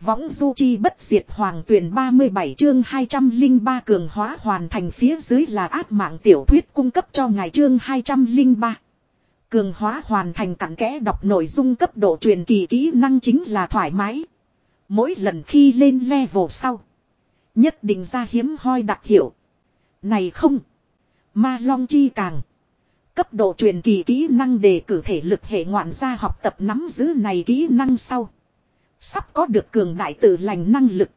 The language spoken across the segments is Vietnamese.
Võng du chi bất diệt hoàng tuyển 37 chương 203 cường hóa hoàn thành phía dưới là áp mạng tiểu thuyết cung cấp cho ngài chương 203. Cường hóa hoàn thành cặn kẽ đọc nội dung cấp độ truyền kỳ kỹ năng chính là thoải mái. Mỗi lần khi lên level sau. Nhất định ra hiếm hoi đặc hiệu. Này không. Ma long chi càng. Cấp độ truyền kỳ kỹ năng đề cử thể lực hệ ngoạn gia học tập nắm giữ này kỹ năng sau. Sắp có được cường đại tự lành năng lực.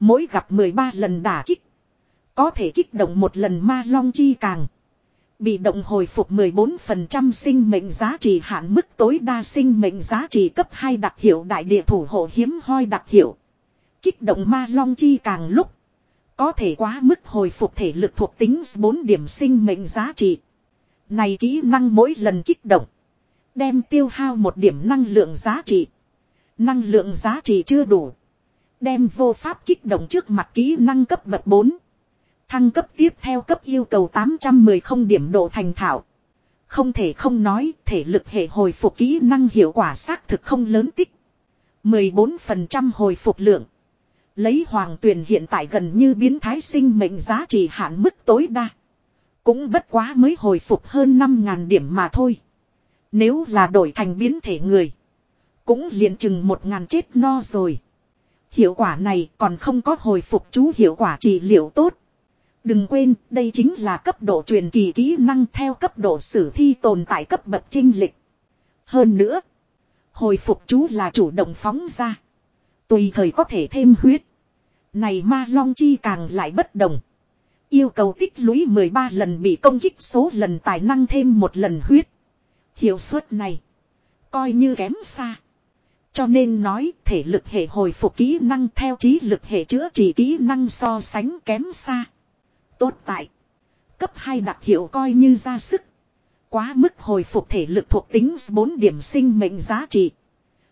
Mỗi gặp 13 lần đả kích. Có thể kích động một lần ma long chi càng. Bị động hồi phục 14% sinh mệnh giá trị hạn mức tối đa sinh mệnh giá trị cấp 2 đặc hiệu đại địa thủ hộ hiếm hoi đặc hiệu. Kích động ma long chi càng lúc. Có thể quá mức hồi phục thể lực thuộc tính 4 điểm sinh mệnh giá trị. Này kỹ năng mỗi lần kích động. Đem tiêu hao một điểm năng lượng giá trị. Năng lượng giá trị chưa đủ. Đem vô pháp kích động trước mặt kỹ năng cấp bậc 4. Thăng cấp tiếp theo cấp yêu cầu 810 không điểm độ thành thạo. Không thể không nói, thể lực hệ hồi phục kỹ năng hiệu quả xác thực không lớn tích. 14% hồi phục lượng. Lấy hoàng tuyển hiện tại gần như biến thái sinh mệnh giá trị hạn mức tối đa. Cũng bất quá mới hồi phục hơn 5.000 điểm mà thôi. Nếu là đổi thành biến thể người. Cũng liền chừng một ngàn chết no rồi. Hiệu quả này còn không có hồi phục chú hiệu quả trị liệu tốt. Đừng quên, đây chính là cấp độ truyền kỳ kỹ năng theo cấp độ sử thi tồn tại cấp bậc trinh lịch. Hơn nữa, hồi phục chú là chủ động phóng ra. Tùy thời có thể thêm huyết. Này ma long chi càng lại bất đồng. Yêu cầu tích lũy 13 lần bị công kích số lần tài năng thêm một lần huyết. Hiệu suất này. Coi như kém xa. Cho nên nói thể lực hệ hồi phục kỹ năng theo trí lực hệ chữa trị kỹ năng so sánh kém xa. Tốt tại. Cấp 2 đặc hiệu coi như ra sức. Quá mức hồi phục thể lực thuộc tính 4 điểm sinh mệnh giá trị.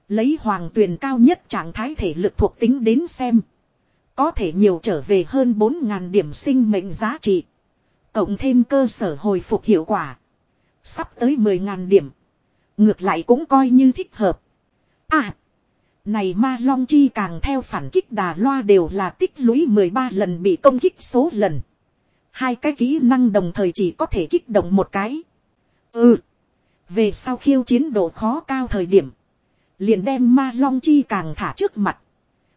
Lấy hoàng tuyền cao nhất trạng thái thể lực thuộc tính đến xem. Có thể nhiều trở về hơn 4.000 điểm sinh mệnh giá trị. Cộng thêm cơ sở hồi phục hiệu quả. Sắp tới 10.000 điểm. Ngược lại cũng coi như thích hợp. À. Này ma long chi càng theo phản kích đà loa đều là tích lũy 13 lần bị công kích số lần. Hai cái kỹ năng đồng thời chỉ có thể kích động một cái. Ừ. Về sau khiêu chiến độ khó cao thời điểm. Liền đem ma long chi càng thả trước mặt.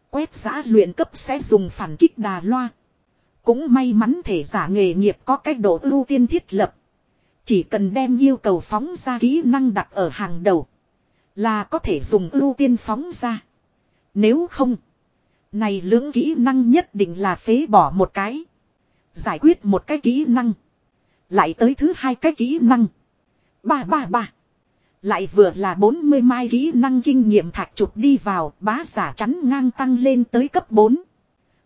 Quét giã luyện cấp sẽ dùng phản kích đà loa. Cũng may mắn thể giả nghề nghiệp có cách độ ưu tiên thiết lập. Chỉ cần đem yêu cầu phóng ra kỹ năng đặt ở hàng đầu. Là có thể dùng ưu tiên phóng ra. Nếu không. Này lưỡng kỹ năng nhất định là phế bỏ một cái. Giải quyết một cái kỹ năng. Lại tới thứ hai cái kỹ năng. Ba ba ba. Lại vừa là 40 mai kỹ năng kinh nghiệm thạch chụp đi vào, bá giả chắn ngang tăng lên tới cấp 4.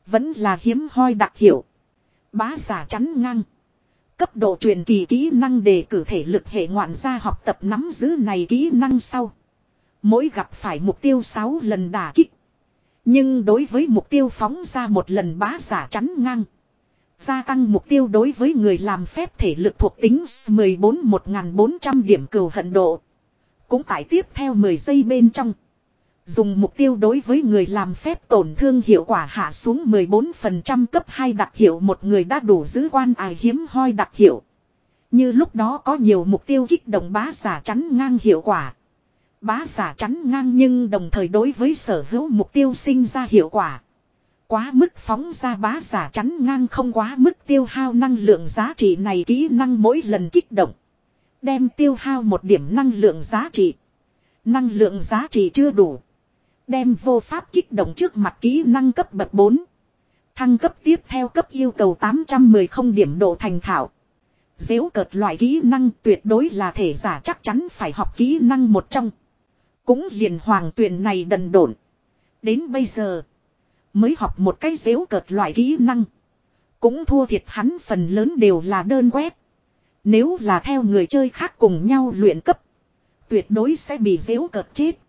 Vẫn là hiếm hoi đặc hiệu. Bá giả chắn ngang. Cấp độ truyền kỳ kỹ năng để cử thể lực hệ ngoạn gia học tập nắm giữ này kỹ năng sau. Mỗi gặp phải mục tiêu 6 lần đả kích. Nhưng đối với mục tiêu phóng ra một lần bá giả chắn ngang. Gia tăng mục tiêu đối với người làm phép thể lực thuộc tính 14-1400 điểm cừu hận độ. Cũng tại tiếp theo 10 giây bên trong. Dùng mục tiêu đối với người làm phép tổn thương hiệu quả hạ xuống 14% cấp 2 đặc hiệu một người đã đủ giữ quan ải hiếm hoi đặc hiệu. Như lúc đó có nhiều mục tiêu kích động bá giả chắn ngang hiệu quả. Bá giả chắn ngang nhưng đồng thời đối với sở hữu mục tiêu sinh ra hiệu quả. Quá mức phóng ra bá giả chắn ngang không quá mức tiêu hao năng lượng giá trị này kỹ năng mỗi lần kích động. Đem tiêu hao một điểm năng lượng giá trị. Năng lượng giá trị chưa đủ. Đem vô pháp kích động trước mặt kỹ năng cấp bậc 4. Thăng cấp tiếp theo cấp yêu cầu 810 không điểm độ thành thạo. Dễu cợt loại kỹ năng tuyệt đối là thể giả chắc chắn phải học kỹ năng một trong. Cũng liền hoàng tuyển này đần độn. Đến bây giờ. Mới học một cái dễu cợt loại kỹ năng. Cũng thua thiệt hắn phần lớn đều là đơn quét. Nếu là theo người chơi khác cùng nhau luyện cấp. Tuyệt đối sẽ bị dễu cợt chết.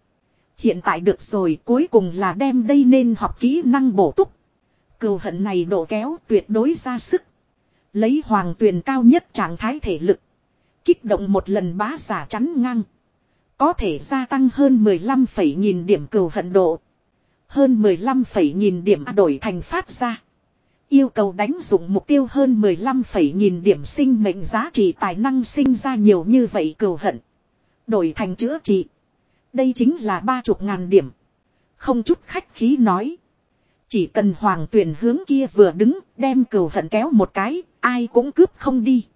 Hiện tại được rồi, cuối cùng là đem đây nên học kỹ năng bổ túc. Cừu hận này độ kéo tuyệt đối ra sức. Lấy hoàng tuyền cao nhất trạng thái thể lực. Kích động một lần bá giả chắn ngang. Có thể gia tăng hơn 15 phẩy nghìn điểm cừu hận độ. Hơn 15 phẩy nghìn điểm đổi thành phát ra. Yêu cầu đánh dụng mục tiêu hơn 15 phẩy nghìn điểm sinh mệnh giá trị tài năng sinh ra nhiều như vậy cừu hận. Đổi thành chữa trị. Đây chính là ba chục ngàn điểm. Không chút khách khí nói. Chỉ cần hoàng tuyển hướng kia vừa đứng đem cừu hận kéo một cái, ai cũng cướp không đi.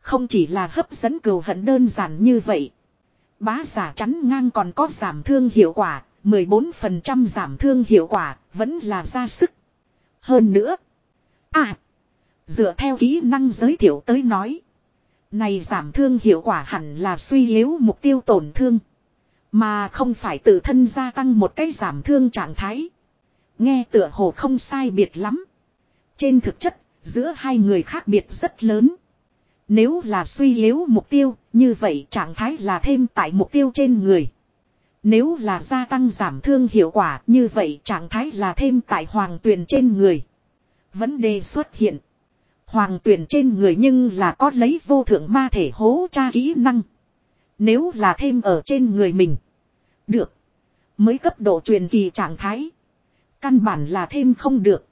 Không chỉ là hấp dẫn cừu hận đơn giản như vậy. Bá giả chắn ngang còn có giảm thương hiệu quả, 14% giảm thương hiệu quả, vẫn là ra sức. Hơn nữa. À. Dựa theo kỹ năng giới thiệu tới nói. Này giảm thương hiệu quả hẳn là suy yếu mục tiêu tổn thương. Mà không phải tự thân gia tăng một cái giảm thương trạng thái. Nghe tựa hồ không sai biệt lắm. Trên thực chất, giữa hai người khác biệt rất lớn. Nếu là suy yếu mục tiêu, như vậy trạng thái là thêm tại mục tiêu trên người. Nếu là gia tăng giảm thương hiệu quả, như vậy trạng thái là thêm tại hoàng tuyền trên người. Vấn đề xuất hiện. Hoàng tuyển trên người nhưng là có lấy vô thượng ma thể hố tra kỹ năng. Nếu là thêm ở trên người mình. Được. Mới cấp độ truyền kỳ trạng thái. Căn bản là thêm không được.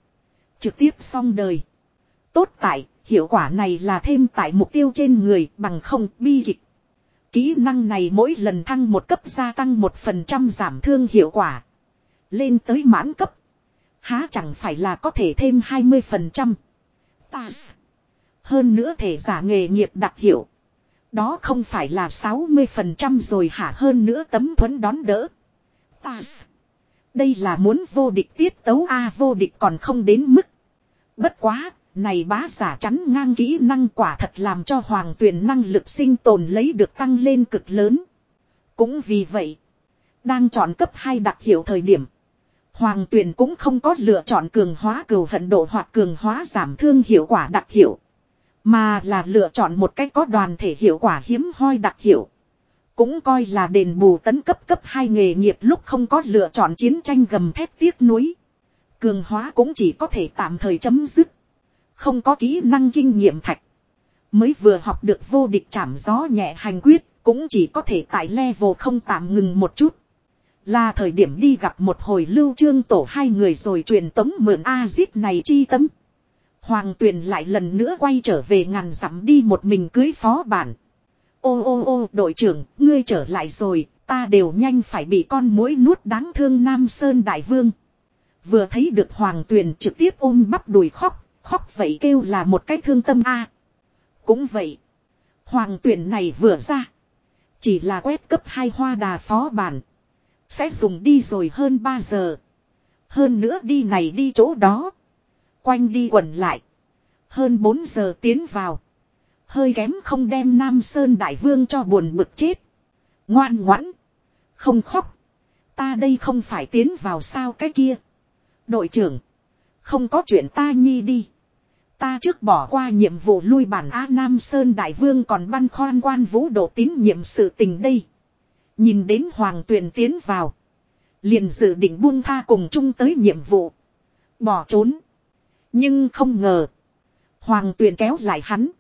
Trực tiếp xong đời. Tốt tại, hiệu quả này là thêm tại mục tiêu trên người bằng không bi kịch. Kỹ năng này mỗi lần thăng một cấp gia tăng một phần trăm giảm thương hiệu quả. Lên tới mãn cấp. Há chẳng phải là có thể thêm 20%. Ta. Hơn nữa thể giả nghề nghiệp đặc hiệu. Đó không phải là 60% rồi hả hơn nữa tấm thuẫn đón đỡ. Ta. Đây là muốn vô địch tiết tấu A vô địch còn không đến mức. Bất quá, này bá giả chắn ngang kỹ năng quả thật làm cho hoàng tuyển năng lực sinh tồn lấy được tăng lên cực lớn. Cũng vì vậy, đang chọn cấp 2 đặc hiệu thời điểm. Hoàng tuyển cũng không có lựa chọn cường hóa cừu hận độ hoặc cường hóa giảm thương hiệu quả đặc hiệu. Mà là lựa chọn một cách có đoàn thể hiệu quả hiếm hoi đặc hiệu. Cũng coi là đền bù tấn cấp cấp hai nghề nghiệp lúc không có lựa chọn chiến tranh gầm thép tiếc núi. Cường hóa cũng chỉ có thể tạm thời chấm dứt. Không có kỹ năng kinh nghiệm thạch. Mới vừa học được vô địch chảm gió nhẹ hành quyết, cũng chỉ có thể tại level không tạm ngừng một chút. Là thời điểm đi gặp một hồi lưu trương tổ hai người rồi truyền tống mượn A-zip này chi tấm. Hoàng tuyền lại lần nữa quay trở về ngàn dặm đi một mình cưới phó bản. Ô ô ô đội trưởng, ngươi trở lại rồi, ta đều nhanh phải bị con mũi nuốt đáng thương Nam Sơn Đại Vương. Vừa thấy được Hoàng tuyền trực tiếp ôm bắp đùi khóc, khóc vậy kêu là một cái thương tâm a. Cũng vậy. Hoàng tuyển này vừa ra. Chỉ là quét cấp hai hoa đà phó bản. Sẽ dùng đi rồi hơn 3 giờ. Hơn nữa đi này đi chỗ đó. Quanh đi quẩn lại. Hơn 4 giờ tiến vào. Hơi kém không đem Nam Sơn Đại Vương cho buồn bực chết. Ngoan ngoãn. Không khóc. Ta đây không phải tiến vào sao cái kia. Đội trưởng. Không có chuyện ta nhi đi. Ta trước bỏ qua nhiệm vụ lui bản A Nam Sơn Đại Vương còn băn khoăn quan vũ độ tín nhiệm sự tình đây. Nhìn đến Hoàng Tuyền tiến vào. Liền dự định buông tha cùng chung tới nhiệm vụ. Bỏ trốn. Nhưng không ngờ. Hoàng Tuyền kéo lại hắn.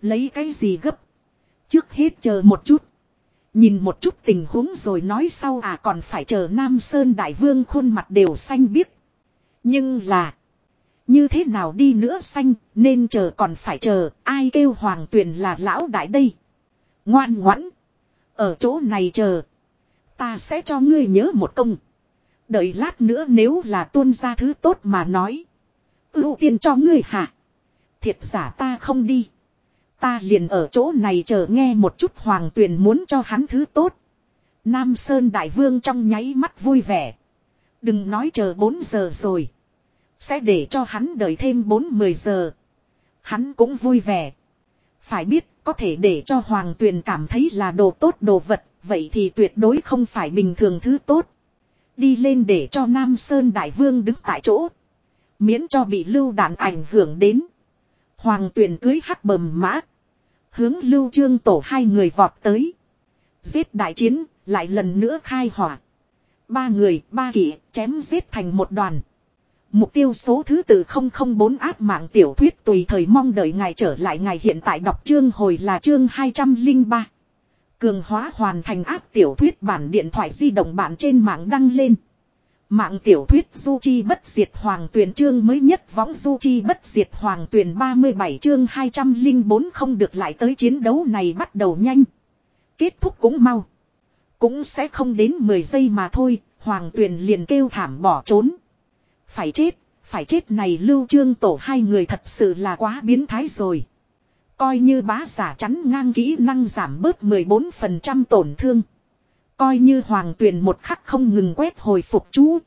Lấy cái gì gấp. Trước hết chờ một chút. Nhìn một chút tình huống rồi nói sau à còn phải chờ Nam Sơn Đại Vương khuôn mặt đều xanh biếc. Nhưng là. Như thế nào đi nữa xanh, nên chờ còn phải chờ, ai kêu hoàng tuyền là lão đại đây. Ngoan ngoãn. Ở chỗ này chờ. Ta sẽ cho ngươi nhớ một công. Đợi lát nữa nếu là tuôn ra thứ tốt mà nói. Ưu tiên cho ngươi hả? Thiệt giả ta không đi. Ta liền ở chỗ này chờ nghe một chút hoàng tuyền muốn cho hắn thứ tốt. Nam Sơn Đại Vương trong nháy mắt vui vẻ. Đừng nói chờ 4 giờ rồi. Sẽ để cho hắn đợi thêm 4-10 giờ. Hắn cũng vui vẻ. Phải biết có thể để cho Hoàng Tuyền cảm thấy là đồ tốt đồ vật. Vậy thì tuyệt đối không phải bình thường thứ tốt. Đi lên để cho Nam Sơn Đại Vương đứng tại chỗ. Miễn cho bị lưu đạn ảnh hưởng đến. Hoàng Tuyền cưới hắc bầm mã. Hướng lưu trương tổ hai người vọt tới. Giết đại chiến, lại lần nữa khai hỏa. Ba người, ba kỵ, chém giết thành một đoàn. Mục tiêu số thứ tự 004 áp mạng tiểu thuyết tùy thời mong đợi ngài trở lại ngày hiện tại đọc chương hồi là chương 203. Cường hóa hoàn thành áp tiểu thuyết bản điện thoại di động bản trên mạng đăng lên. Mạng tiểu thuyết Du Chi bất diệt hoàng tuyển chương mới nhất võng Du Chi bất diệt hoàng tuyển 37 chương 204 không được lại tới chiến đấu này bắt đầu nhanh. Kết thúc cũng mau. Cũng sẽ không đến 10 giây mà thôi, hoàng tuyển liền kêu thảm bỏ trốn. Phải chết, phải chết này lưu trương tổ hai người thật sự là quá biến thái rồi. Coi như bá giả chắn ngang kỹ năng giảm bớt 14% tổn thương. Coi như hoàng tuyền một khắc không ngừng quét hồi phục chú.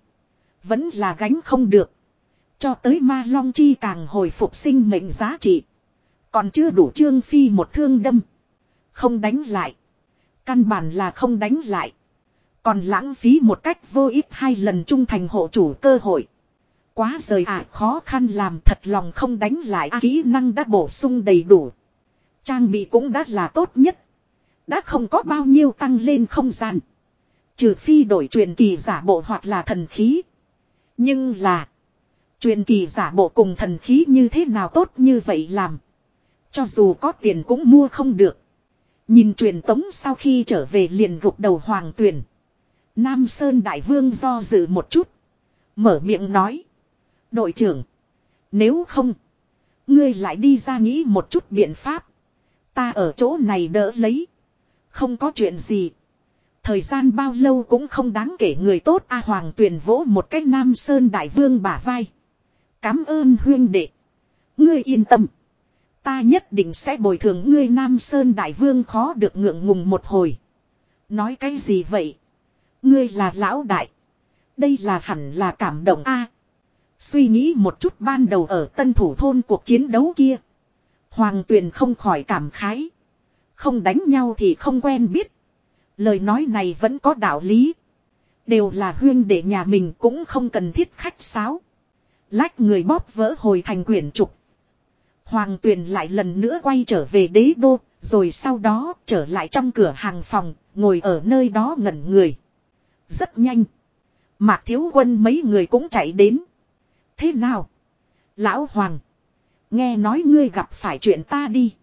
Vẫn là gánh không được. Cho tới ma long chi càng hồi phục sinh mệnh giá trị. Còn chưa đủ trương phi một thương đâm. Không đánh lại. Căn bản là không đánh lại. Còn lãng phí một cách vô ích hai lần trung thành hộ chủ cơ hội. Quá rời ạ à, khó khăn làm thật lòng không đánh lại à, kỹ năng đã bổ sung đầy đủ. Trang bị cũng đã là tốt nhất. Đã không có bao nhiêu tăng lên không gian. Trừ phi đổi truyền kỳ giả bộ hoặc là thần khí. Nhưng là. Truyền kỳ giả bộ cùng thần khí như thế nào tốt như vậy làm. Cho dù có tiền cũng mua không được. Nhìn truyền tống sau khi trở về liền gục đầu hoàng tuyển. Nam Sơn Đại Vương do dự một chút. Mở miệng nói. Đội trưởng. Nếu không. Ngươi lại đi ra nghĩ một chút biện pháp. Ta ở chỗ này đỡ lấy. Không có chuyện gì. Thời gian bao lâu cũng không đáng kể người tốt A Hoàng tuyển vỗ một cách Nam Sơn Đại Vương bả vai. Cám ơn huyên đệ. Ngươi yên tâm. Ta nhất định sẽ bồi thường ngươi Nam Sơn Đại Vương khó được ngượng ngùng một hồi. Nói cái gì vậy? Ngươi là lão đại. Đây là hẳn là cảm động A suy nghĩ một chút ban đầu ở tân thủ thôn cuộc chiến đấu kia. Hoàng tuyền không khỏi cảm khái. Không đánh nhau thì không quen biết. Lời nói này vẫn có đạo lý. Đều là huyên để nhà mình cũng không cần thiết khách sáo. Lách người bóp vỡ hồi thành quyển trục. Hoàng tuyền lại lần nữa quay trở về đế đô, rồi sau đó trở lại trong cửa hàng phòng, ngồi ở nơi đó ngẩn người. Rất nhanh. Mạc thiếu quân mấy người cũng chạy đến. Thế nào? Lão Hoàng. Nghe nói ngươi gặp phải chuyện ta đi.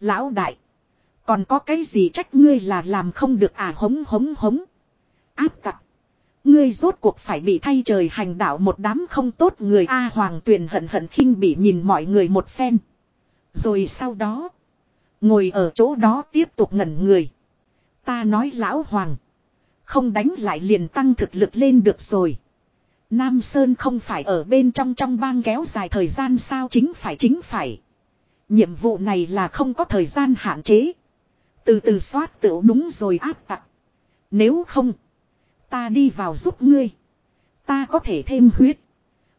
Lão đại. Còn có cái gì trách ngươi là làm không được à hống hống hống. Áp tặc. Ngươi rốt cuộc phải bị thay trời hành đạo một đám không tốt người A Hoàng tuyền hận hận khinh bị nhìn mọi người một phen. Rồi sau đó. Ngồi ở chỗ đó tiếp tục ngẩn người. Ta nói lão Hoàng. Không đánh lại liền tăng thực lực lên được rồi. Nam Sơn không phải ở bên trong trong bang kéo dài thời gian sao chính phải chính phải. Nhiệm vụ này là không có thời gian hạn chế. Từ từ soát tựu đúng rồi áp tặc. Nếu không. Ta đi vào giúp ngươi. Ta có thể thêm huyết.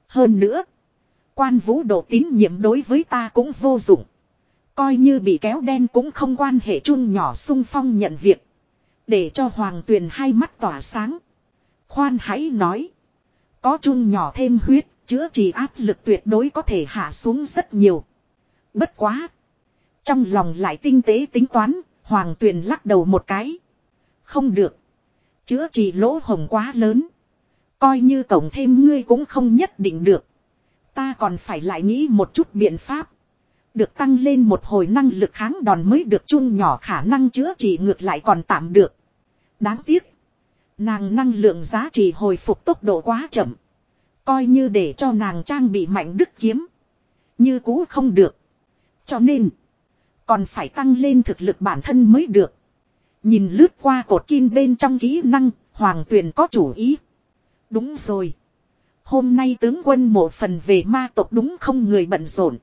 Hơn nữa. Quan vũ độ tín nhiệm đối với ta cũng vô dụng. Coi như bị kéo đen cũng không quan hệ chung nhỏ sung phong nhận việc. Để cho hoàng tuyền hai mắt tỏa sáng. Khoan hãy nói. Có chung nhỏ thêm huyết, chữa trị áp lực tuyệt đối có thể hạ xuống rất nhiều. Bất quá. Trong lòng lại tinh tế tính toán, Hoàng Tuyền lắc đầu một cái. Không được. Chữa trị lỗ hồng quá lớn. Coi như tổng thêm ngươi cũng không nhất định được. Ta còn phải lại nghĩ một chút biện pháp. Được tăng lên một hồi năng lực kháng đòn mới được chung nhỏ khả năng chữa trị ngược lại còn tạm được. Đáng tiếc. Nàng năng lượng giá trị hồi phục tốc độ quá chậm. Coi như để cho nàng trang bị mạnh đức kiếm. Như cũ không được. Cho nên. Còn phải tăng lên thực lực bản thân mới được. Nhìn lướt qua cột kim bên trong kỹ năng. Hoàng tuyền có chủ ý. Đúng rồi. Hôm nay tướng quân mộ phần về ma tộc đúng không người bận rộn.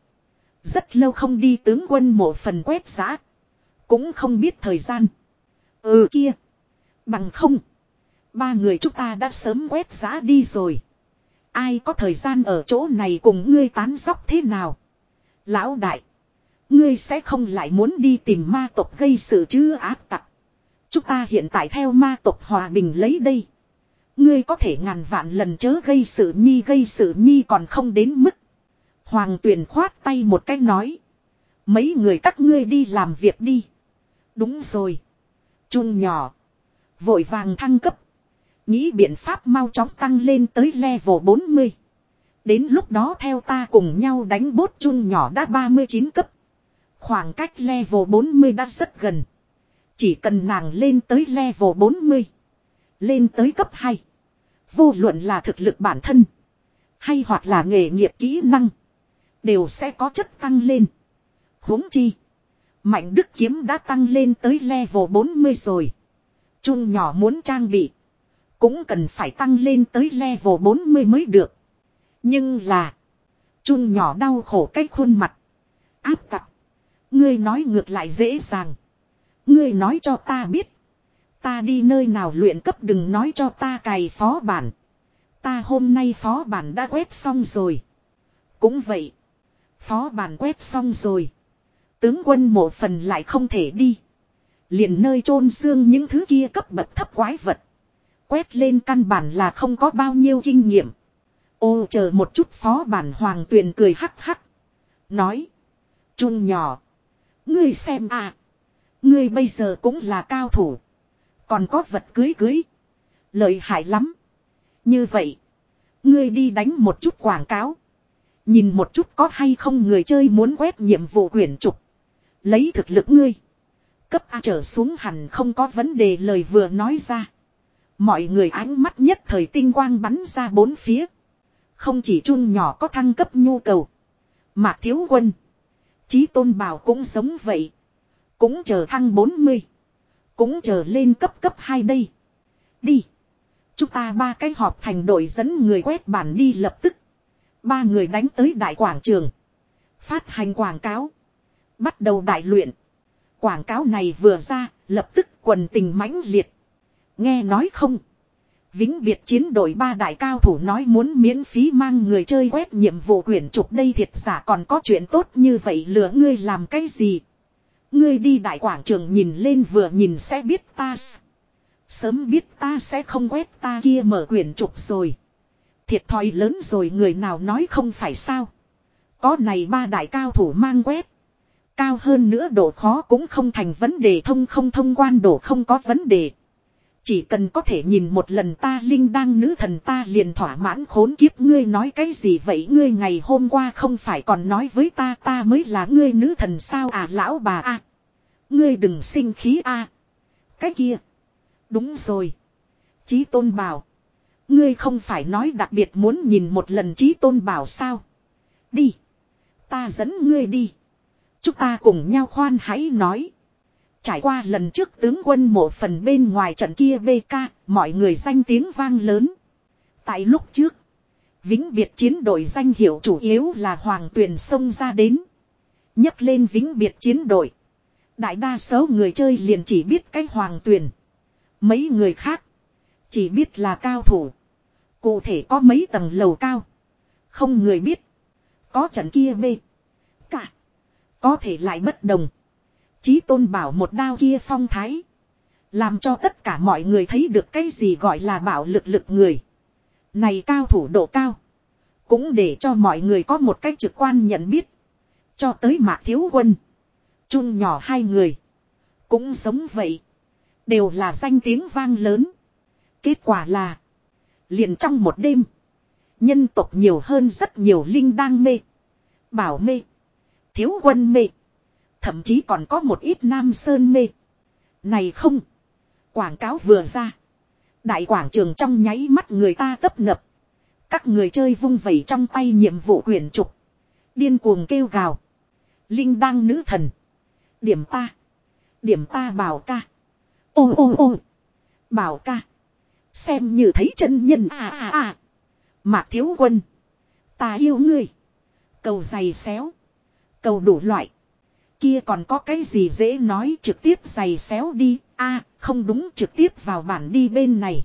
Rất lâu không đi tướng quân mộ phần quét giã. Cũng không biết thời gian. Ừ kia. Bằng không. Ba người chúng ta đã sớm quét giá đi rồi. Ai có thời gian ở chỗ này cùng ngươi tán dóc thế nào? Lão đại. Ngươi sẽ không lại muốn đi tìm ma tộc gây sự chứ ác tặc. Chúng ta hiện tại theo ma tộc hòa bình lấy đây. Ngươi có thể ngàn vạn lần chớ gây sự nhi, gây sự nhi còn không đến mức. Hoàng tuyền khoát tay một cái nói. Mấy người các ngươi đi làm việc đi. Đúng rồi. trung nhỏ. Vội vàng thăng cấp. Nghĩ biện pháp mau chóng tăng lên tới level 40. Đến lúc đó theo ta cùng nhau đánh bốt chun nhỏ đã 39 cấp. Khoảng cách level 40 đã rất gần. Chỉ cần nàng lên tới level 40. Lên tới cấp 2. Vô luận là thực lực bản thân. Hay hoặc là nghề nghiệp kỹ năng. Đều sẽ có chất tăng lên. huống chi. Mạnh đức kiếm đã tăng lên tới level 40 rồi. Chun nhỏ muốn trang bị. Cũng cần phải tăng lên tới level 40 mới được. Nhưng là. Chun nhỏ đau khổ cái khuôn mặt. Áp tập. Ngươi nói ngược lại dễ dàng. Ngươi nói cho ta biết. Ta đi nơi nào luyện cấp đừng nói cho ta cày phó bản. Ta hôm nay phó bản đã quét xong rồi. Cũng vậy. Phó bản quét xong rồi. Tướng quân mộ phần lại không thể đi. Liền nơi chôn xương những thứ kia cấp bậc thấp quái vật. Quét lên căn bản là không có bao nhiêu kinh nghiệm. Ô, chờ một chút phó bản hoàng tuyền cười hắc hắc. Nói. Trung nhỏ. Ngươi xem à. Ngươi bây giờ cũng là cao thủ. Còn có vật cưới cưới. Lợi hại lắm. Như vậy. Ngươi đi đánh một chút quảng cáo. Nhìn một chút có hay không người chơi muốn quét nhiệm vụ quyển trục. Lấy thực lực ngươi. Cấp A trở xuống hẳn không có vấn đề lời vừa nói ra. Mọi người ánh mắt nhất thời tinh quang bắn ra bốn phía. Không chỉ chun nhỏ có thăng cấp nhu cầu. Mạc thiếu quân. Chí tôn bảo cũng giống vậy. Cũng chờ thăng 40. Cũng chờ lên cấp cấp 2 đây. Đi. Chúng ta ba cái họp thành đội dẫn người quét bản đi lập tức. Ba người đánh tới đại quảng trường. Phát hành quảng cáo. Bắt đầu đại luyện. Quảng cáo này vừa ra, lập tức quần tình mãnh liệt. Nghe nói không? Vĩnh biệt chiến đội ba đại cao thủ nói muốn miễn phí mang người chơi quét nhiệm vụ quyển trục đây thiệt giả còn có chuyện tốt như vậy lừa ngươi làm cái gì? Ngươi đi đại quảng trường nhìn lên vừa nhìn sẽ biết ta. Sớm biết ta sẽ không quét ta kia mở quyển trục rồi. Thiệt thòi lớn rồi người nào nói không phải sao. Có này ba đại cao thủ mang quét. Cao hơn nữa độ khó cũng không thành vấn đề thông không thông quan độ không có vấn đề. Chỉ cần có thể nhìn một lần ta linh đang nữ thần ta liền thỏa mãn khốn kiếp ngươi nói cái gì vậy ngươi ngày hôm qua không phải còn nói với ta ta mới là ngươi nữ thần sao à lão bà a Ngươi đừng sinh khí a Cái kia. Đúng rồi. Chí tôn bảo. Ngươi không phải nói đặc biệt muốn nhìn một lần chí tôn bảo sao. Đi. Ta dẫn ngươi đi. Chúng ta cùng nhau khoan hãy nói. Trải qua lần trước tướng quân mộ phần bên ngoài trận kia BK, mọi người danh tiếng vang lớn. Tại lúc trước, vĩnh biệt chiến đội danh hiệu chủ yếu là Hoàng tuyển xông ra đến. nhấc lên vĩnh biệt chiến đội. Đại đa số người chơi liền chỉ biết cái Hoàng tuyển Mấy người khác, chỉ biết là cao thủ. Cụ thể có mấy tầng lầu cao. Không người biết. Có trận kia B. Cả. Có thể lại bất đồng. Chí tôn bảo một đao kia phong thái. Làm cho tất cả mọi người thấy được cái gì gọi là bảo lực lực người. Này cao thủ độ cao. Cũng để cho mọi người có một cách trực quan nhận biết. Cho tới mạc thiếu quân. Chun nhỏ hai người. Cũng giống vậy. Đều là danh tiếng vang lớn. Kết quả là. Liền trong một đêm. Nhân tộc nhiều hơn rất nhiều linh đang mê. Bảo mê. Thiếu quân mê. Thậm chí còn có một ít nam sơn mê. Này không. Quảng cáo vừa ra. Đại quảng trường trong nháy mắt người ta tấp nập. Các người chơi vung vẩy trong tay nhiệm vụ quyển trục. Điên cuồng kêu gào. Linh đăng nữ thần. Điểm ta. Điểm ta bảo ca. Ô ô ô. Bảo ca. Xem như thấy chân nhân à à à. Mạc thiếu quân. Ta yêu ngươi. Cầu dày xéo. Cầu đủ loại. Kia còn có cái gì dễ nói trực tiếp giày xéo đi. a, không đúng, trực tiếp vào bản đi bên này.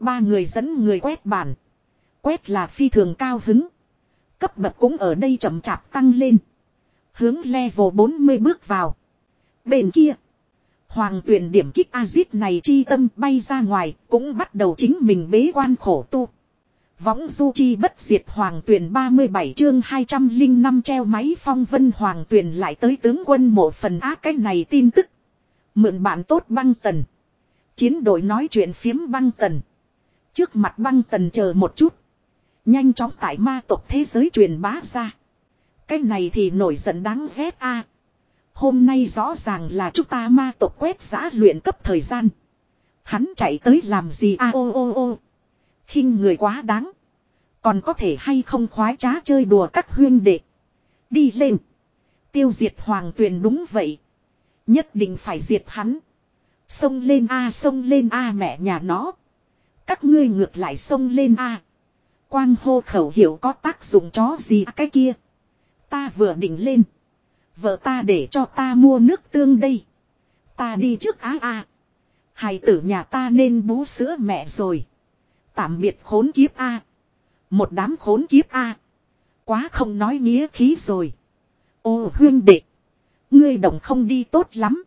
Ba người dẫn người quét bản. Quét là phi thường cao hứng. Cấp bậc cũng ở đây chậm chạp tăng lên. Hướng level 40 bước vào. Bên kia. Hoàng tuyển điểm kích Azit này chi tâm bay ra ngoài, cũng bắt đầu chính mình bế quan khổ tu. Võng du chi bất diệt hoàng tuyển 37 chương 205 treo máy phong vân hoàng tuyển lại tới tướng quân mộ phần ác cái này tin tức. Mượn bạn tốt băng tần. Chiến đội nói chuyện phiếm băng tần. Trước mặt băng tần chờ một chút. Nhanh chóng tại ma tộc thế giới truyền bá ra. Cái này thì nổi giận đáng ghét a. Hôm nay rõ ràng là chúng ta ma tộc quét giã luyện cấp thời gian. Hắn chạy tới làm gì a, ô ô ô khinh người quá đáng. Còn có thể hay không khoái trá chơi đùa các huyên đệ. Đi lên. Tiêu diệt hoàng tuyền đúng vậy. Nhất định phải diệt hắn. Xông lên a, xông lên a mẹ nhà nó. Các ngươi ngược lại xông lên a. Quang hô khẩu hiệu có tác dụng chó gì à, cái kia. Ta vừa định lên. Vợ ta để cho ta mua nước tương đây. Ta đi trước á a. Hài tử nhà ta nên bú sữa mẹ rồi. Tạm biệt khốn kiếp a. Một đám khốn kiếp a. Quá không nói nghĩa khí rồi. Ô huyên đệ. Ngươi đồng không đi tốt lắm.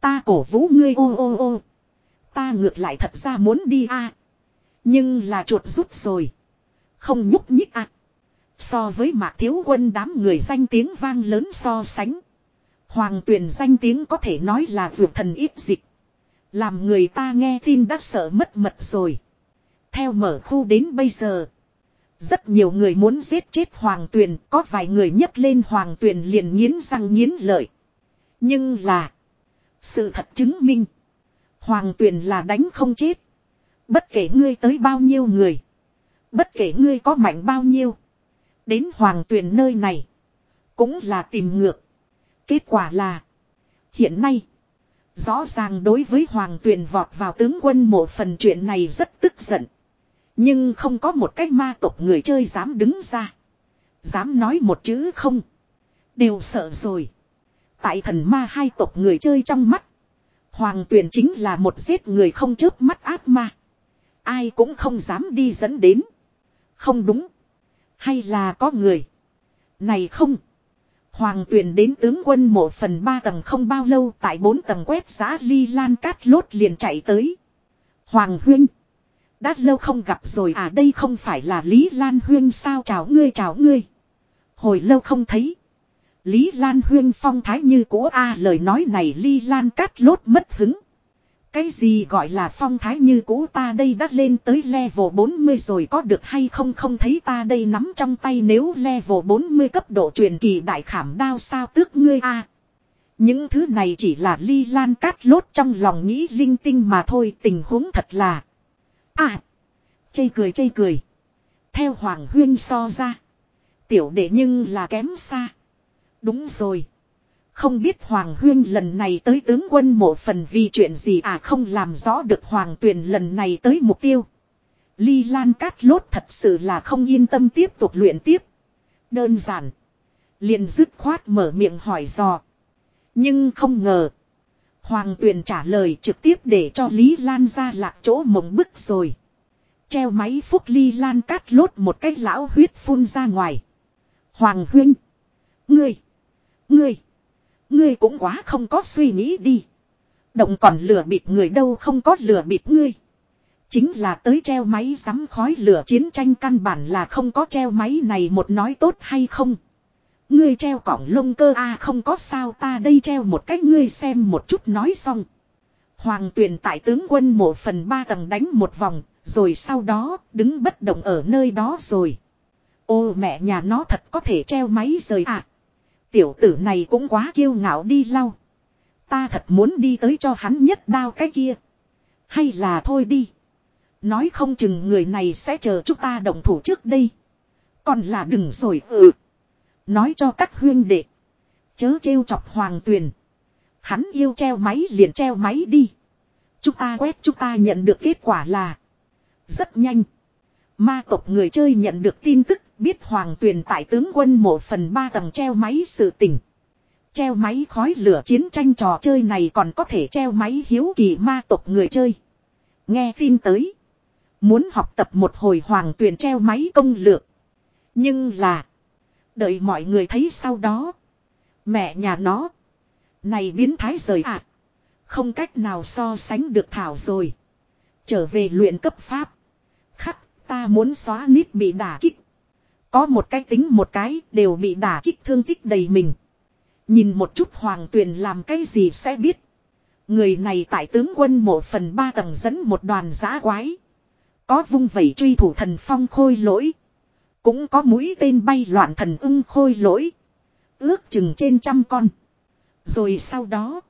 Ta cổ vũ ngươi ô ô ô. Ta ngược lại thật ra muốn đi a. Nhưng là chuột rút rồi. Không nhúc nhích a. So với mạc thiếu quân đám người danh tiếng vang lớn so sánh. Hoàng tuyển danh tiếng có thể nói là vượt thần ít dịch. Làm người ta nghe tin đã sợ mất mật rồi. Theo mở khu đến bây giờ. Rất nhiều người muốn giết chết hoàng tuyền, có vài người nhấc lên hoàng tuyền liền nghiến răng nghiến lợi. Nhưng là, sự thật chứng minh, hoàng tuyền là đánh không chết. Bất kể ngươi tới bao nhiêu người, bất kể ngươi có mạnh bao nhiêu, đến hoàng tuyền nơi này, cũng là tìm ngược. Kết quả là, hiện nay, rõ ràng đối với hoàng tuyền vọt vào tướng quân một phần chuyện này rất tức giận. Nhưng không có một cách ma tộc người chơi dám đứng ra. Dám nói một chữ không. Đều sợ rồi. Tại thần ma hai tộc người chơi trong mắt. Hoàng tuyển chính là một giết người không chớp mắt ác ma. Ai cũng không dám đi dẫn đến. Không đúng. Hay là có người. Này không. Hoàng tuyển đến tướng quân mộ phần ba tầng không bao lâu tại bốn tầng quét xã ly lan cát lốt liền chạy tới. Hoàng huynh. Đã lâu không gặp rồi à đây không phải là Lý Lan Huyên sao chào ngươi chào ngươi. Hồi lâu không thấy. Lý Lan Huyên phong thái như cũ A, lời nói này Lý Lan cắt lốt mất hứng. Cái gì gọi là phong thái như cũ ta đây đã lên tới level 40 rồi, có được hay không không thấy ta đây nắm trong tay nếu level 40 cấp độ truyền kỳ đại khảm đao sao tước ngươi a Những thứ này chỉ là ly lan cát lốt trong lòng nghĩ linh tinh mà thôi, tình huống thật là À. Chây cười chây cười. Theo Hoàng Huyên so ra. Tiểu đệ nhưng là kém xa. Đúng rồi. Không biết Hoàng Huyên lần này tới tướng quân một phần vì chuyện gì à không làm rõ được Hoàng Tuyền lần này tới mục tiêu. Ly Lan Cát Lốt thật sự là không yên tâm tiếp tục luyện tiếp. Đơn giản. liền dứt khoát mở miệng hỏi dò. Nhưng không ngờ. Hoàng Tuyền trả lời trực tiếp để cho Lý Lan ra lạc chỗ mộng bức rồi. Treo máy phúc ly lan cát lốt một cách lão huyết phun ra ngoài. Hoàng huynh. Ngươi. Ngươi. Ngươi cũng quá không có suy nghĩ đi. Động còn lửa bịp người đâu không có lửa bịp ngươi. Chính là tới treo máy sắm khói lửa chiến tranh căn bản là không có treo máy này một nói tốt hay không. Ngươi treo cỏng lông cơ a không có sao ta đây treo một cách ngươi xem một chút nói xong. Hoàng Tuyền tại tướng quân một phần ba tầng đánh một vòng, rồi sau đó đứng bất động ở nơi đó rồi. Ô mẹ nhà nó thật có thể treo máy rời à. Tiểu tử này cũng quá kiêu ngạo đi lau. Ta thật muốn đi tới cho hắn nhất đao cái kia. Hay là thôi đi. Nói không chừng người này sẽ chờ chúng ta động thủ trước đây. Còn là đừng rồi ừ. Nói cho các huyên đệ. Chớ trêu chọc hoàng tuyền. Hắn yêu treo máy liền treo máy đi. Chúng ta quét, chúng ta nhận được kết quả là. Rất nhanh. Ma tộc người chơi nhận được tin tức, biết hoàng tuyền tại tướng quân mộ phần ba tầng treo máy sự tỉnh. Treo máy khói lửa chiến tranh trò chơi này còn có thể treo máy hiếu kỳ ma tộc người chơi. Nghe tin tới. Muốn học tập một hồi hoàng tuyền treo máy công lược. Nhưng là. Đợi mọi người thấy sau đó. Mẹ nhà nó. Này biến thái rời ạ. À. Không cách nào so sánh được thảo rồi. Trở về luyện cấp pháp. Khắc, ta muốn xóa nít bị đả kích. Có một cái tính một cái đều bị đả kích thương tích đầy mình. Nhìn một chút hoàng tuyền làm cái gì sẽ biết. Người này tại tướng quân mộ phần ba tầng dẫn một đoàn giã quái. Có vung vẩy truy thủ thần phong khôi lỗi. Cũng có mũi tên bay loạn thần ưng khôi lỗi. Ước chừng trên trăm con. Rồi sau đó.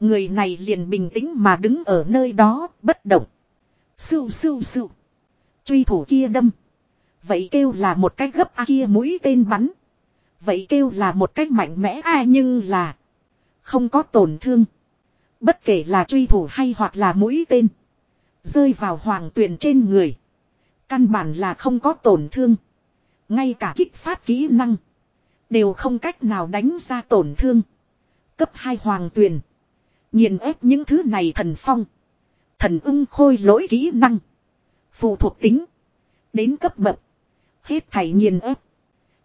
Người này liền bình tĩnh mà đứng ở nơi đó, bất động. Sưu sưu sưu. Truy thủ kia đâm. Vậy kêu là một cách gấp A kia mũi tên bắn. Vậy kêu là một cách mạnh mẽ A nhưng là. Không có tổn thương. Bất kể là truy thủ hay hoặc là mũi tên. Rơi vào hoàng tuyền trên người. Căn bản là không có tổn thương. Ngay cả kích phát kỹ năng. Đều không cách nào đánh ra tổn thương. Cấp 2 hoàng tuyền. Nhìn ép những thứ này thần phong. Thần ưng khôi lỗi kỹ năng. Phụ thuộc tính. Đến cấp bậc. Hết thảy nghiền ép.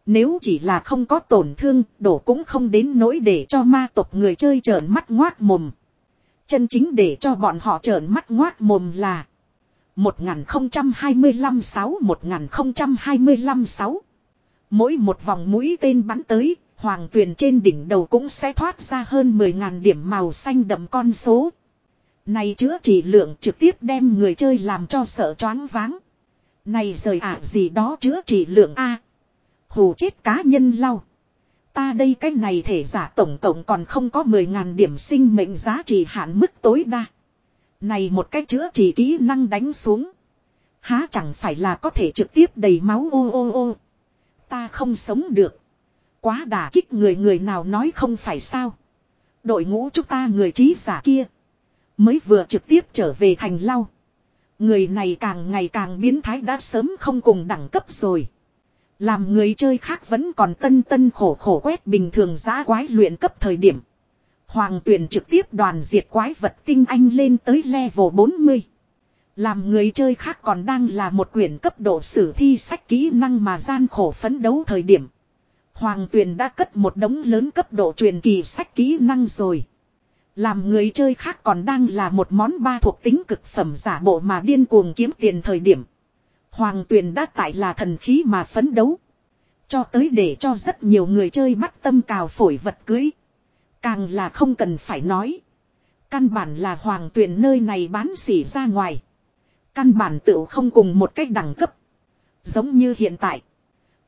Nếu chỉ là không có tổn thương, đổ cũng không đến nỗi để cho ma tộc người chơi trợn mắt ngoác mồm. Chân chính để cho bọn họ trợn mắt ngoác mồm là 1025 6 1025 6 Mỗi một vòng mũi tên bắn tới, hoàng tuyền trên đỉnh đầu cũng sẽ thoát ra hơn 10.000 điểm màu xanh đậm con số. Này chữa trị lượng trực tiếp đem người chơi làm cho sợ choáng váng. Này rời ả gì đó chữa trị lượng A. Hù chết cá nhân lau. Ta đây cái này thể giả tổng cộng còn không có 10.000 điểm sinh mệnh giá trị hạn mức tối đa. Này một cách chữa trị kỹ năng đánh xuống. Há chẳng phải là có thể trực tiếp đầy máu ô ô ô. Ta không sống được. Quá đả kích người người nào nói không phải sao. Đội ngũ chúng ta người trí giả kia. Mới vừa trực tiếp trở về thành lau. Người này càng ngày càng biến thái đã sớm không cùng đẳng cấp rồi. Làm người chơi khác vẫn còn tân tân khổ khổ quét bình thường giá quái luyện cấp thời điểm. Hoàng tuyển trực tiếp đoàn diệt quái vật tinh anh lên tới level 40. Làm người chơi khác còn đang là một quyển cấp độ sử thi sách kỹ năng mà gian khổ phấn đấu thời điểm. Hoàng tuyển đã cất một đống lớn cấp độ truyền kỳ sách kỹ năng rồi. Làm người chơi khác còn đang là một món ba thuộc tính cực phẩm giả bộ mà điên cuồng kiếm tiền thời điểm. Hoàng tuyền đã tại là thần khí mà phấn đấu. Cho tới để cho rất nhiều người chơi bắt tâm cào phổi vật cưới. Càng là không cần phải nói. Căn bản là hoàng tuyền nơi này bán xỉ ra ngoài. Căn bản tự không cùng một cách đẳng cấp. Giống như hiện tại.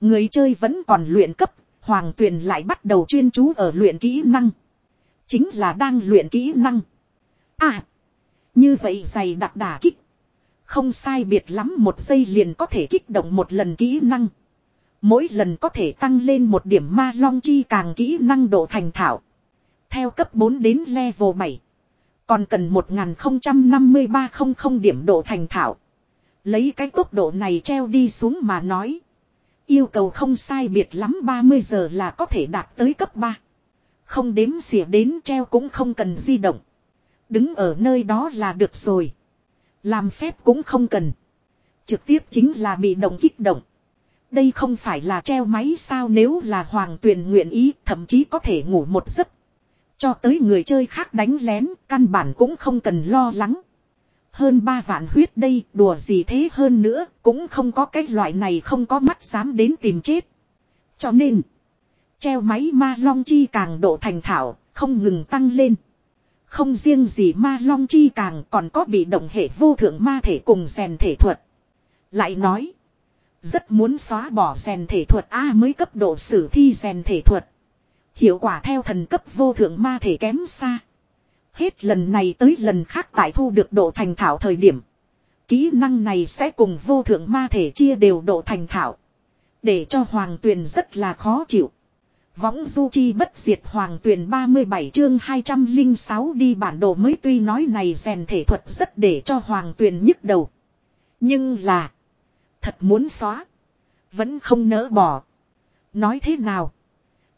Người chơi vẫn còn luyện cấp. Hoàng tuyền lại bắt đầu chuyên chú ở luyện kỹ năng. Chính là đang luyện kỹ năng. À. Như vậy dày đặc đả kích. Không sai biệt lắm một giây liền có thể kích động một lần kỹ năng. Mỗi lần có thể tăng lên một điểm ma long chi càng kỹ năng độ thành thạo. Theo cấp 4 đến level 7. Còn cần 1053 không điểm độ thành thạo. Lấy cái tốc độ này treo đi xuống mà nói. Yêu cầu không sai biệt lắm 30 giờ là có thể đạt tới cấp 3. Không đếm xỉa đến treo cũng không cần di động. Đứng ở nơi đó là được rồi. Làm phép cũng không cần. Trực tiếp chính là bị động kích động. Đây không phải là treo máy sao nếu là hoàng tuyền nguyện ý, thậm chí có thể ngủ một giấc. Cho tới người chơi khác đánh lén, căn bản cũng không cần lo lắng. Hơn ba vạn huyết đây, đùa gì thế hơn nữa, cũng không có cái loại này không có mắt dám đến tìm chết. Cho nên, treo máy ma long chi càng độ thành thạo không ngừng tăng lên. Không riêng gì ma long chi càng còn có bị động hệ vô thượng ma thể cùng rèn thể thuật. Lại nói. Rất muốn xóa bỏ rèn thể thuật A mới cấp độ sử thi rèn thể thuật. Hiệu quả theo thần cấp vô thượng ma thể kém xa. Hết lần này tới lần khác tại thu được độ thành thảo thời điểm. Kỹ năng này sẽ cùng vô thượng ma thể chia đều độ thành thảo. Để cho hoàng tuyền rất là khó chịu. Võng du chi bất diệt hoàng tuyển 37 chương 206 đi bản đồ mới tuy nói này rèn thể thuật rất để cho hoàng tuyển nhức đầu. Nhưng là. Thật muốn xóa. Vẫn không nỡ bỏ. Nói thế nào.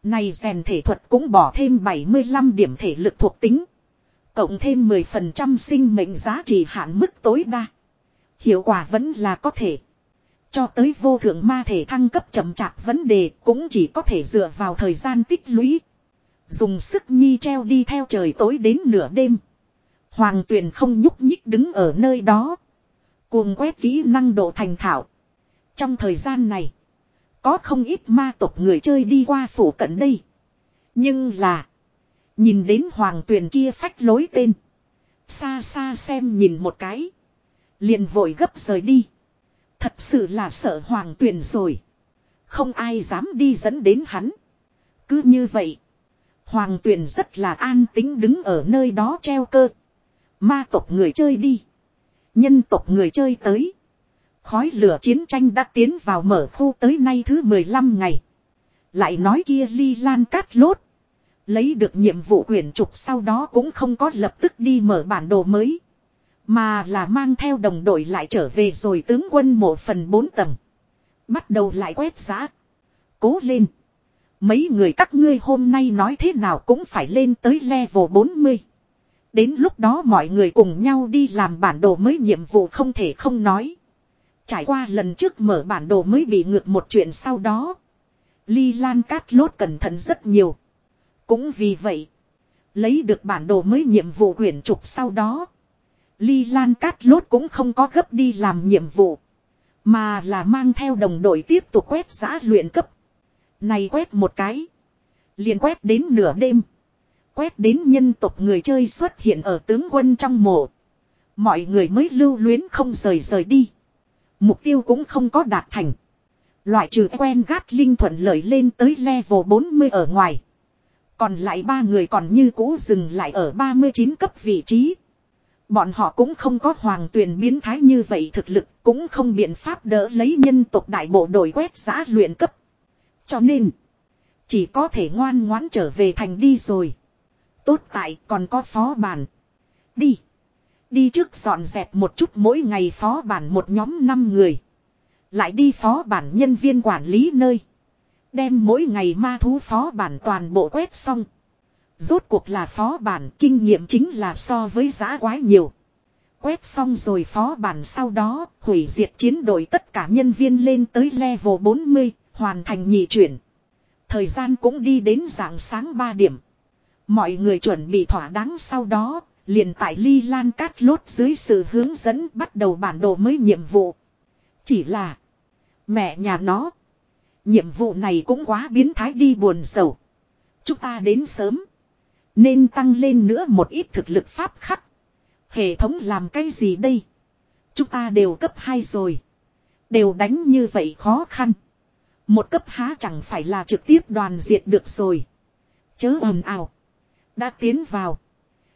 Này rèn thể thuật cũng bỏ thêm 75 điểm thể lực thuộc tính. Cộng thêm 10% sinh mệnh giá trị hạn mức tối đa. Hiệu quả vẫn là có thể. Cho tới vô thượng ma thể thăng cấp chậm chạp vấn đề cũng chỉ có thể dựa vào thời gian tích lũy. Dùng sức nhi treo đi theo trời tối đến nửa đêm. Hoàng tuyền không nhúc nhích đứng ở nơi đó. Cuồng quét kỹ năng độ thành thạo. Trong thời gian này. Có không ít ma tộc người chơi đi qua phủ cận đây. Nhưng là. Nhìn đến hoàng tuyền kia phách lối tên. Xa xa xem nhìn một cái. Liền vội gấp rời đi. Thật sự là sợ hoàng tuyền rồi. Không ai dám đi dẫn đến hắn. Cứ như vậy. Hoàng tuyền rất là an tính đứng ở nơi đó treo cơ. Ma tộc người chơi đi. Nhân tộc người chơi tới. Khói lửa chiến tranh đã tiến vào mở khu tới nay thứ 15 ngày. Lại nói kia ly lan cát lốt. Lấy được nhiệm vụ quyển trục sau đó cũng không có lập tức đi mở bản đồ mới. Mà là mang theo đồng đội lại trở về rồi tướng quân mộ phần bốn tầng. Bắt đầu lại quét giá. Cố lên. Mấy người các ngươi hôm nay nói thế nào cũng phải lên tới level 40. Đến lúc đó mọi người cùng nhau đi làm bản đồ mới nhiệm vụ không thể không nói. Trải qua lần trước mở bản đồ mới bị ngược một chuyện sau đó. Ly Lan Cát Lốt cẩn thận rất nhiều. Cũng vì vậy. Lấy được bản đồ mới nhiệm vụ quyển trục sau đó. Ly Lan Cát Lốt cũng không có gấp đi làm nhiệm vụ. Mà là mang theo đồng đội tiếp tục quét giã luyện cấp. Này quét một cái. liền quét đến nửa đêm. Quét đến nhân tộc người chơi xuất hiện ở tướng quân trong mộ. Mọi người mới lưu luyến không rời rời đi. Mục tiêu cũng không có đạt thành. Loại trừ quen gát linh thuận lợi lên tới level 40 ở ngoài. Còn lại ba người còn như cũ dừng lại ở 39 cấp vị trí. Bọn họ cũng không có hoàng tuyển biến thái như vậy thực lực, cũng không biện pháp đỡ lấy nhân tộc đại bộ đội quét giã luyện cấp. Cho nên, chỉ có thể ngoan ngoãn trở về thành đi rồi. Tốt tại còn có phó bản. Đi. Đi trước dọn dẹp một chút mỗi ngày phó bản một nhóm 5 người. Lại đi phó bản nhân viên quản lý nơi. Đem mỗi ngày ma thú phó bản toàn bộ quét xong. Rốt cuộc là phó bản kinh nghiệm chính là so với giá quái nhiều. Quét xong rồi phó bản sau đó hủy diệt chiến đội tất cả nhân viên lên tới level 40, hoàn thành nhị chuyển. Thời gian cũng đi đến dạng sáng 3 điểm. Mọi người chuẩn bị thỏa đáng sau đó, liền tại ly lan cát lốt dưới sự hướng dẫn bắt đầu bản đồ mới nhiệm vụ. Chỉ là, mẹ nhà nó. Nhiệm vụ này cũng quá biến thái đi buồn sầu. Chúng ta đến sớm. Nên tăng lên nữa một ít thực lực pháp khắc. Hệ thống làm cái gì đây? Chúng ta đều cấp 2 rồi. Đều đánh như vậy khó khăn. Một cấp há chẳng phải là trực tiếp đoàn diệt được rồi. Chớ ồn ào. Đã tiến vào.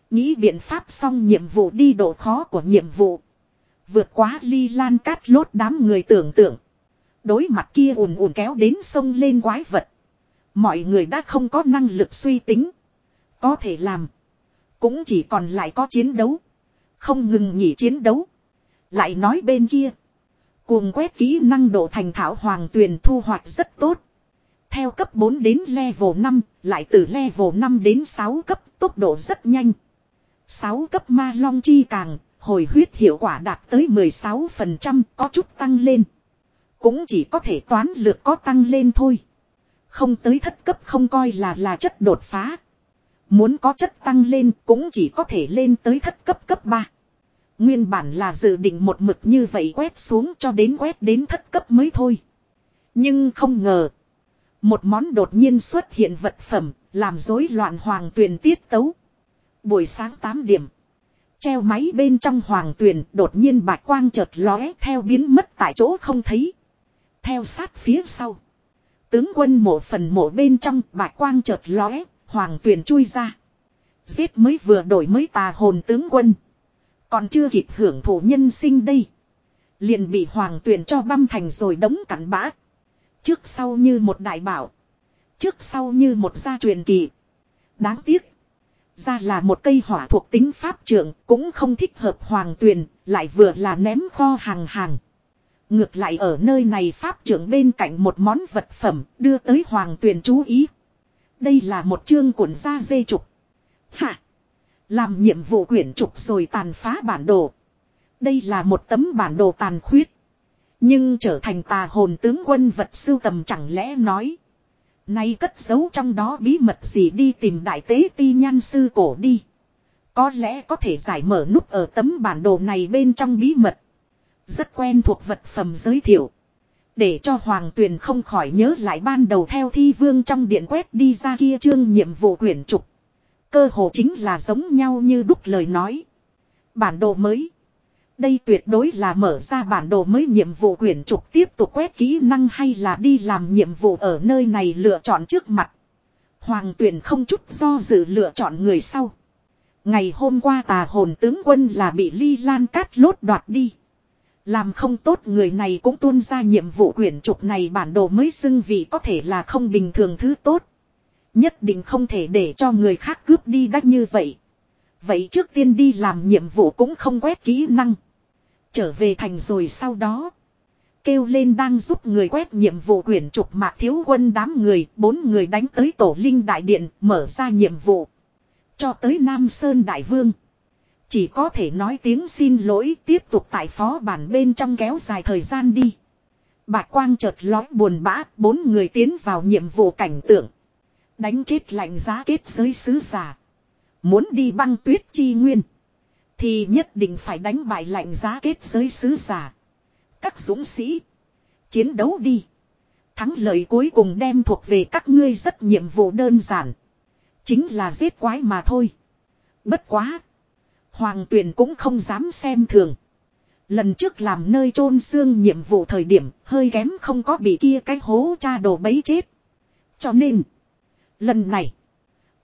Nghĩ biện pháp xong nhiệm vụ đi độ khó của nhiệm vụ. Vượt quá ly lan cát lốt đám người tưởng tượng. Đối mặt kia ùn ùn kéo đến sông lên quái vật. Mọi người đã không có năng lực suy tính. Có thể làm. Cũng chỉ còn lại có chiến đấu. Không ngừng nghỉ chiến đấu. Lại nói bên kia. Cuồng quét kỹ năng độ thành thảo hoàng tuyền thu hoạch rất tốt. Theo cấp 4 đến level 5, lại từ level 5 đến 6 cấp, tốc độ rất nhanh. 6 cấp ma long chi càng, hồi huyết hiệu quả đạt tới 16%, có chút tăng lên. Cũng chỉ có thể toán lược có tăng lên thôi. Không tới thất cấp không coi là là chất đột phá. Muốn có chất tăng lên cũng chỉ có thể lên tới thất cấp cấp 3. Nguyên bản là dự định một mực như vậy quét xuống cho đến quét đến thất cấp mới thôi. Nhưng không ngờ. Một món đột nhiên xuất hiện vật phẩm, làm rối loạn hoàng tuyền tiết tấu. Buổi sáng 8 điểm. Treo máy bên trong hoàng tuyền đột nhiên bạch quang chợt lóe theo biến mất tại chỗ không thấy. Theo sát phía sau. Tướng quân mộ phần mộ bên trong bạch quang chợt lóe, hoàng tuyền chui ra. Giết mới vừa đổi mới tà hồn tướng quân. Còn chưa kịp hưởng thụ nhân sinh đây. Liền bị hoàng tuyền cho băm thành rồi đóng cắn bã. Trước sau như một đại bảo. Trước sau như một gia truyền kỳ. Đáng tiếc. Ra là một cây hỏa thuộc tính pháp trưởng cũng không thích hợp hoàng tuyền, lại vừa là ném kho hàng hàng. Ngược lại ở nơi này pháp trưởng bên cạnh một món vật phẩm đưa tới hoàng tuyền chú ý. Đây là một chương cuộn da dê trục. Hạ! Làm nhiệm vụ quyển trục rồi tàn phá bản đồ. Đây là một tấm bản đồ tàn khuyết. Nhưng trở thành tà hồn tướng quân vật sưu tầm chẳng lẽ nói. Nay cất giấu trong đó bí mật gì đi tìm đại tế ti nhan sư cổ đi. Có lẽ có thể giải mở nút ở tấm bản đồ này bên trong bí mật. Rất quen thuộc vật phẩm giới thiệu. Để cho Hoàng Tuyền không khỏi nhớ lại ban đầu theo thi vương trong điện quét đi ra kia chương nhiệm vụ quyển trục. Cơ hồ chính là giống nhau như đúc lời nói. Bản đồ mới. Đây tuyệt đối là mở ra bản đồ mới nhiệm vụ quyển trục tiếp tục quét kỹ năng hay là đi làm nhiệm vụ ở nơi này lựa chọn trước mặt. Hoàng tuyển không chút do dự lựa chọn người sau. Ngày hôm qua tà hồn tướng quân là bị ly lan cát lốt đoạt đi. Làm không tốt người này cũng tuôn ra nhiệm vụ quyển trục này bản đồ mới xưng vị có thể là không bình thường thứ tốt. Nhất định không thể để cho người khác cướp đi đắt như vậy. Vậy trước tiên đi làm nhiệm vụ cũng không quét kỹ năng. Trở về thành rồi sau đó. Kêu lên đang giúp người quét nhiệm vụ quyển trục mạc thiếu quân đám người. Bốn người đánh tới tổ linh đại điện mở ra nhiệm vụ. Cho tới Nam Sơn Đại Vương. Chỉ có thể nói tiếng xin lỗi tiếp tục tại phó bản bên trong kéo dài thời gian đi. Bạch quang chợt lói buồn bã, bốn người tiến vào nhiệm vụ cảnh tượng. Đánh chết lạnh giá kết giới sứ giả. Muốn đi băng tuyết chi nguyên. Thì nhất định phải đánh bại lạnh giá kết giới sứ giả. Các dũng sĩ. Chiến đấu đi. Thắng lợi cuối cùng đem thuộc về các ngươi rất nhiệm vụ đơn giản. Chính là giết quái mà thôi. Bất quá. Hoàng tuyển cũng không dám xem thường. Lần trước làm nơi chôn xương nhiệm vụ thời điểm, hơi kém không có bị kia cái hố cha đồ bấy chết. Cho nên. Lần này.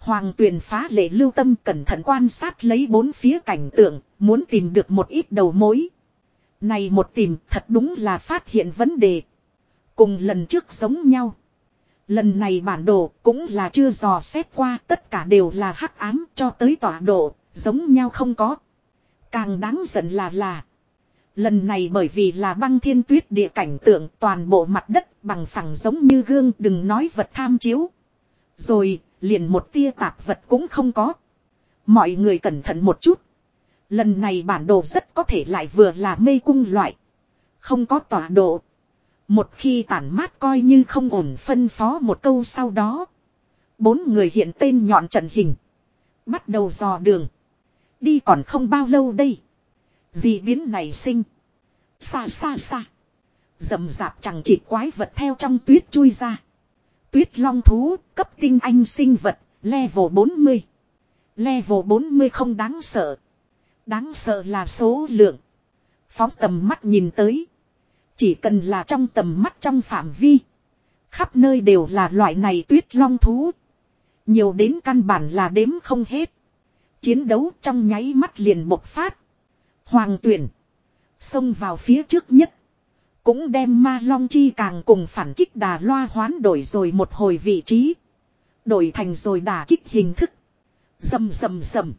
Hoàng tuyền phá lệ lưu tâm cẩn thận quan sát lấy bốn phía cảnh tượng, muốn tìm được một ít đầu mối. Này một tìm thật đúng là phát hiện vấn đề. Cùng lần trước giống nhau. Lần này bản đồ cũng là chưa dò xét qua tất cả đều là hắc ám cho tới tọa độ, giống nhau không có. Càng đáng giận là là. Lần này bởi vì là băng thiên tuyết địa cảnh tượng toàn bộ mặt đất bằng phẳng giống như gương đừng nói vật tham chiếu. Rồi, liền một tia tạp vật cũng không có. Mọi người cẩn thận một chút. Lần này bản đồ rất có thể lại vừa là mê cung loại. Không có tọa độ. Một khi tản mát coi như không ổn phân phó một câu sau đó. Bốn người hiện tên nhọn trận hình. Bắt đầu dò đường. Đi còn không bao lâu đây. Gì biến này sinh. Xa xa xa. Dầm dạp chẳng chịt quái vật theo trong tuyết chui ra. Tuyết long thú, cấp tinh anh sinh vật, level 40. Level 40 không đáng sợ. Đáng sợ là số lượng. Phóng tầm mắt nhìn tới. Chỉ cần là trong tầm mắt trong phạm vi. Khắp nơi đều là loại này tuyết long thú. Nhiều đến căn bản là đếm không hết. Chiến đấu trong nháy mắt liền bộc phát. Hoàng tuyển. Xông vào phía trước nhất. Cũng đem ma long chi càng cùng phản kích đà loa hoán đổi rồi một hồi vị trí. Đổi thành rồi đà kích hình thức. Dầm dầm dầm.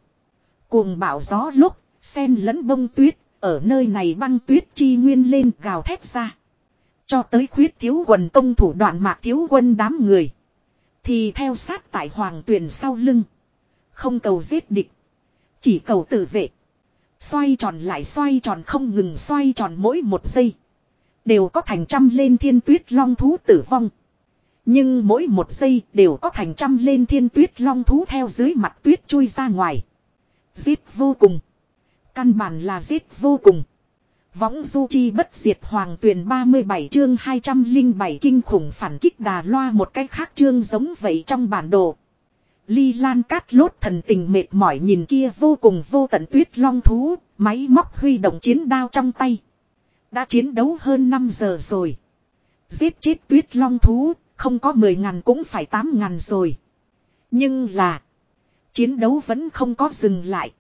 Cuồng bão gió lúc, sen lẫn bông tuyết, ở nơi này băng tuyết chi nguyên lên gào thét ra. Cho tới khuyết thiếu quần công thủ đoạn mạc thiếu quân đám người. Thì theo sát tại hoàng tuyền sau lưng. Không cầu giết địch. Chỉ cầu tự vệ. Xoay tròn lại xoay tròn không ngừng xoay tròn mỗi một giây. Đều có thành trăm lên thiên tuyết long thú tử vong. Nhưng mỗi một giây đều có thành trăm lên thiên tuyết long thú theo dưới mặt tuyết chui ra ngoài. Giết vô cùng. Căn bản là giết vô cùng. Võng du chi bất diệt hoàng tuyển 37 chương 207 kinh khủng phản kích đà loa một cách khác chương giống vậy trong bản đồ. Ly Lan cát lốt thần tình mệt mỏi nhìn kia vô cùng vô tận tuyết long thú, máy móc huy động chiến đao trong tay. Đã chiến đấu hơn 5 giờ rồi. Giết chết tuyết long thú, không có 10 ngàn cũng phải 8 ngàn rồi. Nhưng là, chiến đấu vẫn không có dừng lại.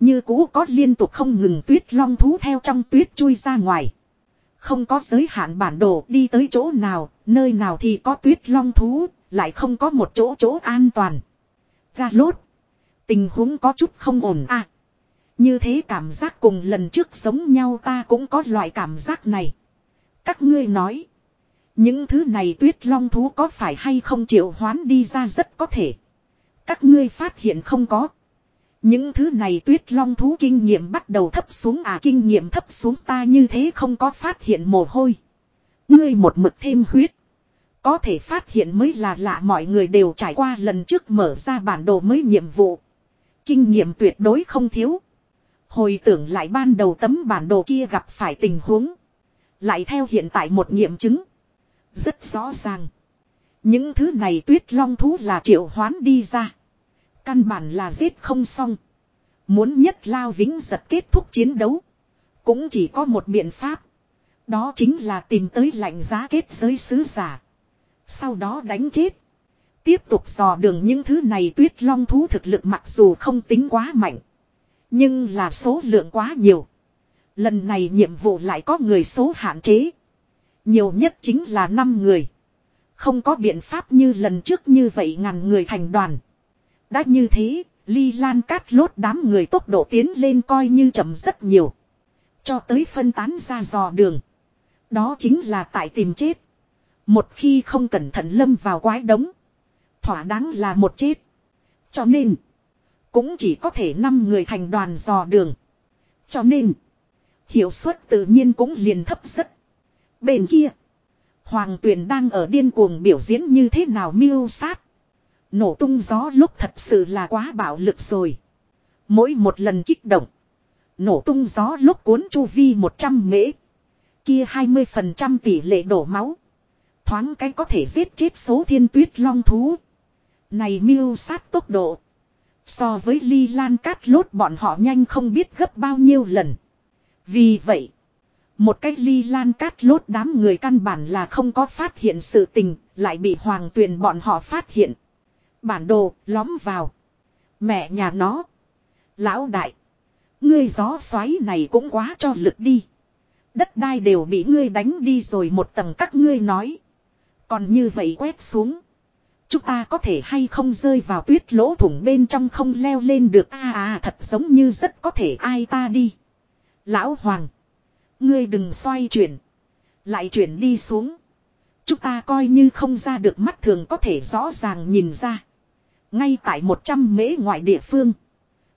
Như cũ có liên tục không ngừng tuyết long thú theo trong tuyết chui ra ngoài. Không có giới hạn bản đồ đi tới chỗ nào, nơi nào thì có tuyết long thú, lại không có một chỗ chỗ an toàn. Ga lốt. Tình huống có chút không ổn à. Như thế cảm giác cùng lần trước giống nhau ta cũng có loại cảm giác này. Các ngươi nói. Những thứ này tuyết long thú có phải hay không chịu hoán đi ra rất có thể. Các ngươi phát hiện không có. Những thứ này tuyết long thú kinh nghiệm bắt đầu thấp xuống à kinh nghiệm thấp xuống ta như thế không có phát hiện mồ hôi. Ngươi một mực thêm huyết. Có thể phát hiện mới là lạ, mọi người đều trải qua lần trước mở ra bản đồ mới nhiệm vụ. Kinh nghiệm tuyệt đối không thiếu. Hồi tưởng lại ban đầu tấm bản đồ kia gặp phải tình huống. Lại theo hiện tại một nghiệm chứng. Rất rõ ràng. Những thứ này tuyết long thú là triệu hoán đi ra. Căn bản là giết không xong. Muốn nhất lao vĩnh giật kết thúc chiến đấu. Cũng chỉ có một biện pháp. Đó chính là tìm tới lạnh giá kết giới sứ giả. Sau đó đánh chết. Tiếp tục dò đường những thứ này tuyết long thú thực lực mặc dù không tính quá mạnh. Nhưng là số lượng quá nhiều. Lần này nhiệm vụ lại có người số hạn chế. Nhiều nhất chính là 5 người. Không có biện pháp như lần trước như vậy ngàn người thành đoàn. Đã như thế, ly lan cát lốt đám người tốc độ tiến lên coi như chậm rất nhiều. Cho tới phân tán ra dò đường. Đó chính là tại tìm chết. Một khi không cẩn thận lâm vào quái đống. Thỏa đáng là một chết. Cho nên. Cũng chỉ có thể 5 người thành đoàn dò đường. Cho nên. Hiệu suất tự nhiên cũng liền thấp rất. Bên kia. Hoàng tuyền đang ở điên cuồng biểu diễn như thế nào miêu sát. Nổ tung gió lúc thật sự là quá bạo lực rồi. Mỗi một lần kích động. Nổ tung gió lúc cuốn chu vi 100 mễ. Kia 20% tỷ lệ đổ máu. Thoáng cái có thể giết chết số thiên tuyết long thú. Này miêu sát tốc độ. So với ly lan cát lốt bọn họ nhanh không biết gấp bao nhiêu lần. Vì vậy. Một cách ly lan cát lốt đám người căn bản là không có phát hiện sự tình. Lại bị hoàng tuyền bọn họ phát hiện. Bản đồ lóm vào. Mẹ nhà nó. Lão đại. Ngươi gió xoáy này cũng quá cho lực đi. Đất đai đều bị ngươi đánh đi rồi một tầng các ngươi nói. Còn như vậy quét xuống. Chúng ta có thể hay không rơi vào tuyết lỗ thủng bên trong không leo lên được à, à thật giống như rất có thể ai ta đi. Lão Hoàng. Ngươi đừng xoay chuyển. Lại chuyển đi xuống. Chúng ta coi như không ra được mắt thường có thể rõ ràng nhìn ra. Ngay tại 100 mễ ngoại địa phương.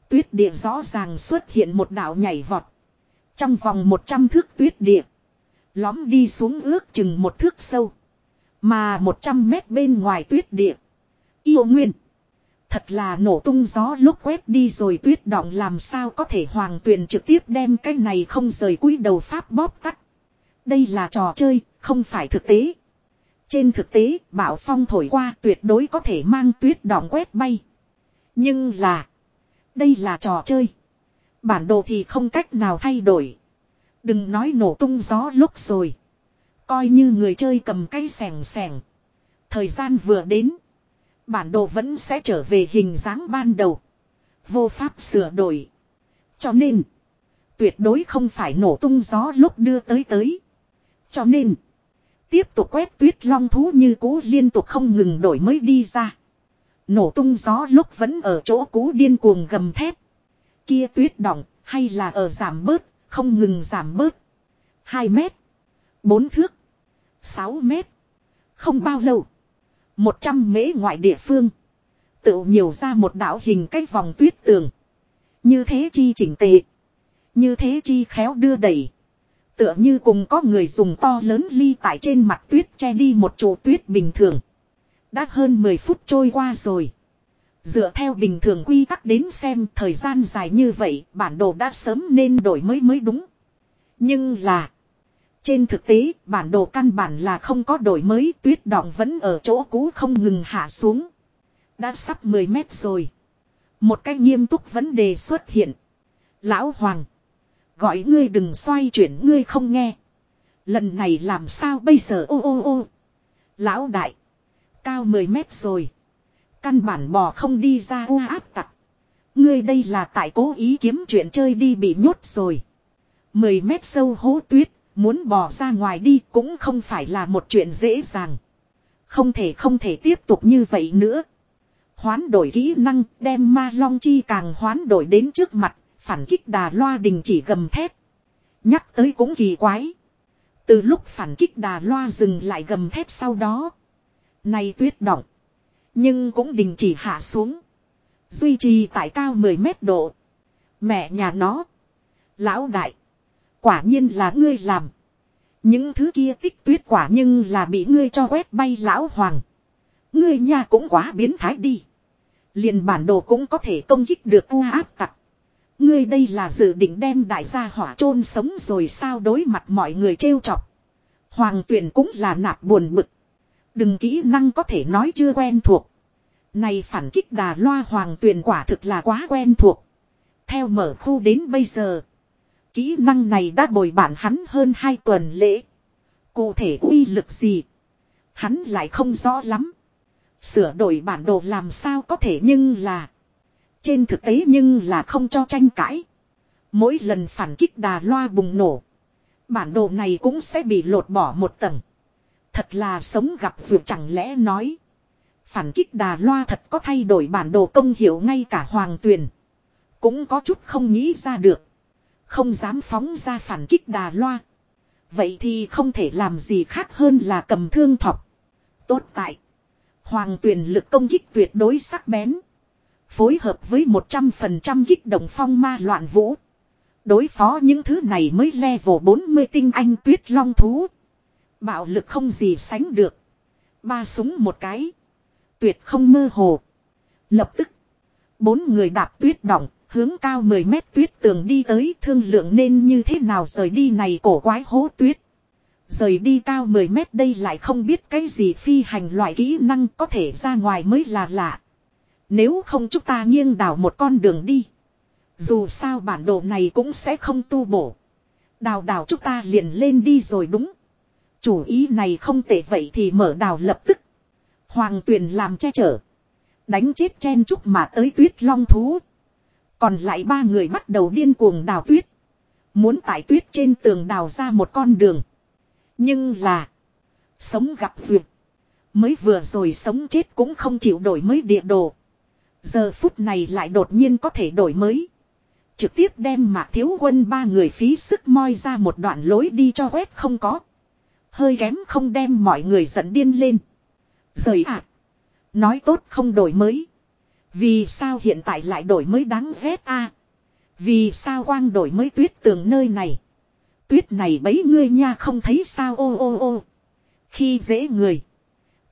Tuyết địa rõ ràng xuất hiện một đảo nhảy vọt. Trong vòng 100 thước tuyết địa. Lóm đi xuống ước chừng một thước sâu. Mà 100 mét bên ngoài tuyết địa. Yêu nguyên. Thật là nổ tung gió lúc quét đi rồi tuyết động làm sao có thể hoàng tuyền trực tiếp đem cái này không rời cúi đầu pháp bóp tắt. Đây là trò chơi, không phải thực tế. Trên thực tế, bão phong thổi qua tuyệt đối có thể mang tuyết đọng quét bay. Nhưng là, đây là trò chơi. Bản đồ thì không cách nào thay đổi. Đừng nói nổ tung gió lúc rồi. Coi như người chơi cầm cây sẻng sẻng. Thời gian vừa đến. Bản đồ vẫn sẽ trở về hình dáng ban đầu. Vô pháp sửa đổi. Cho nên. Tuyệt đối không phải nổ tung gió lúc đưa tới tới. Cho nên. Tiếp tục quét tuyết long thú như cũ liên tục không ngừng đổi mới đi ra. Nổ tung gió lúc vẫn ở chỗ cũ điên cuồng gầm thép. Kia tuyết đỏng hay là ở giảm bớt, không ngừng giảm bớt. 2 mét. 4 thước. 6 mét. Không bao lâu. 100 mễ ngoại địa phương. Tự nhiều ra một đảo hình cái vòng tuyết tường. Như thế chi chỉnh tề. Như thế chi khéo đưa đẩy. Tựa như cùng có người dùng to lớn ly tại trên mặt tuyết che đi một chỗ tuyết bình thường. Đã hơn 10 phút trôi qua rồi. Dựa theo bình thường quy tắc đến xem thời gian dài như vậy, bản đồ đã sớm nên đổi mới mới đúng. Nhưng là. Trên thực tế, bản đồ căn bản là không có đổi mới, tuyết đọng vẫn ở chỗ cũ không ngừng hạ xuống. Đã sắp 10 mét rồi. Một cái nghiêm túc vấn đề xuất hiện. Lão Hoàng. Gọi ngươi đừng xoay chuyển, ngươi không nghe. Lần này làm sao bây giờ ô ô ô. Lão đại. Cao 10 mét rồi. Căn bản bò không đi ra u áp tặc. Ngươi đây là tại cố ý kiếm chuyện chơi đi bị nhốt rồi. 10 mét sâu hố tuyết. Muốn bò ra ngoài đi cũng không phải là một chuyện dễ dàng. Không thể không thể tiếp tục như vậy nữa. Hoán đổi kỹ năng đem ma long chi càng hoán đổi đến trước mặt, Phản kích đà loa đình chỉ gầm thép. Nhắc tới cũng kỳ quái. Từ lúc phản kích đà loa dừng lại gầm thép sau đó. Nay tuyết động. Nhưng cũng đình chỉ hạ xuống. Duy trì tại cao 10 mét độ. Mẹ nhà nó. Lão đại. Quả nhiên là ngươi làm. Những thứ kia tích tuyết quả nhưng là bị ngươi cho quét bay lão hoàng. Ngươi nhà cũng quá biến thái đi. Liền bản đồ cũng có thể công kích được u áp tặc. Ngươi đây là dự định đem đại gia hỏa chôn sống rồi sao đối mặt mọi người trêu chọc. Hoàng tuyển cũng là nạp buồn bực. Đừng kỹ năng có thể nói chưa quen thuộc. Này phản kích đà loa hoàng tuyển quả thực là quá quen thuộc. Theo mở khu đến bây giờ. Kỹ năng này đã bồi bản hắn hơn 2 tuần lễ. Cụ thể uy lực gì? Hắn lại không rõ lắm. Sửa đổi bản đồ làm sao có thể nhưng là. Trên thực tế nhưng là không cho tranh cãi. Mỗi lần phản kích đà loa bùng nổ. Bản đồ này cũng sẽ bị lột bỏ một tầng. Thật là sống gặp vượt chẳng lẽ nói. Phản kích đà loa thật có thay đổi bản đồ công hiểu ngay cả hoàng tuyền. Cũng có chút không nghĩ ra được. Không dám phóng ra phản kích đà loa. Vậy thì không thể làm gì khác hơn là cầm thương thọc. Tốt tại. Hoàng tuyền lực công kích tuyệt đối sắc bén. Phối hợp với 100% kích động phong ma loạn vũ. Đối phó những thứ này mới level 40 tinh anh tuyết long thú. Bạo lực không gì sánh được. Ba súng một cái. Tuyệt không mơ hồ. Lập tức. Bốn người đạp tuyết động, hướng cao 10 mét tuyết tường đi tới, thương lượng nên như thế nào rời đi này cổ quái hố tuyết. Rời đi cao 10 mét đây lại không biết cái gì phi hành loại kỹ năng có thể ra ngoài mới là lạ. Nếu không chúng ta nghiêng đảo một con đường đi. Dù sao bản đồ này cũng sẽ không tu bổ. Đào đào chúng ta liền lên đi rồi đúng. Chủ ý này không tệ vậy thì mở đào lập tức. Hoàng tuyền làm che chở. Đánh chết chen chúc mà tới tuyết long thú. Còn lại ba người bắt đầu điên cuồng đào tuyết. Muốn tại tuyết trên tường đào ra một con đường. Nhưng là. Sống gặp việc. Mới vừa rồi sống chết cũng không chịu đổi mới địa đồ. Giờ phút này lại đột nhiên có thể đổi mới. Trực tiếp đem mạc thiếu quân ba người phí sức moi ra một đoạn lối đi cho quét không có. Hơi kém không đem mọi người giận điên lên. Rời ạ. Nói tốt không đổi mới. Vì sao hiện tại lại đổi mới đáng ghét a? Vì sao quang đổi mới tuyết tường nơi này? Tuyết này bấy ngươi nha không thấy sao ô ô ô. Khi dễ người.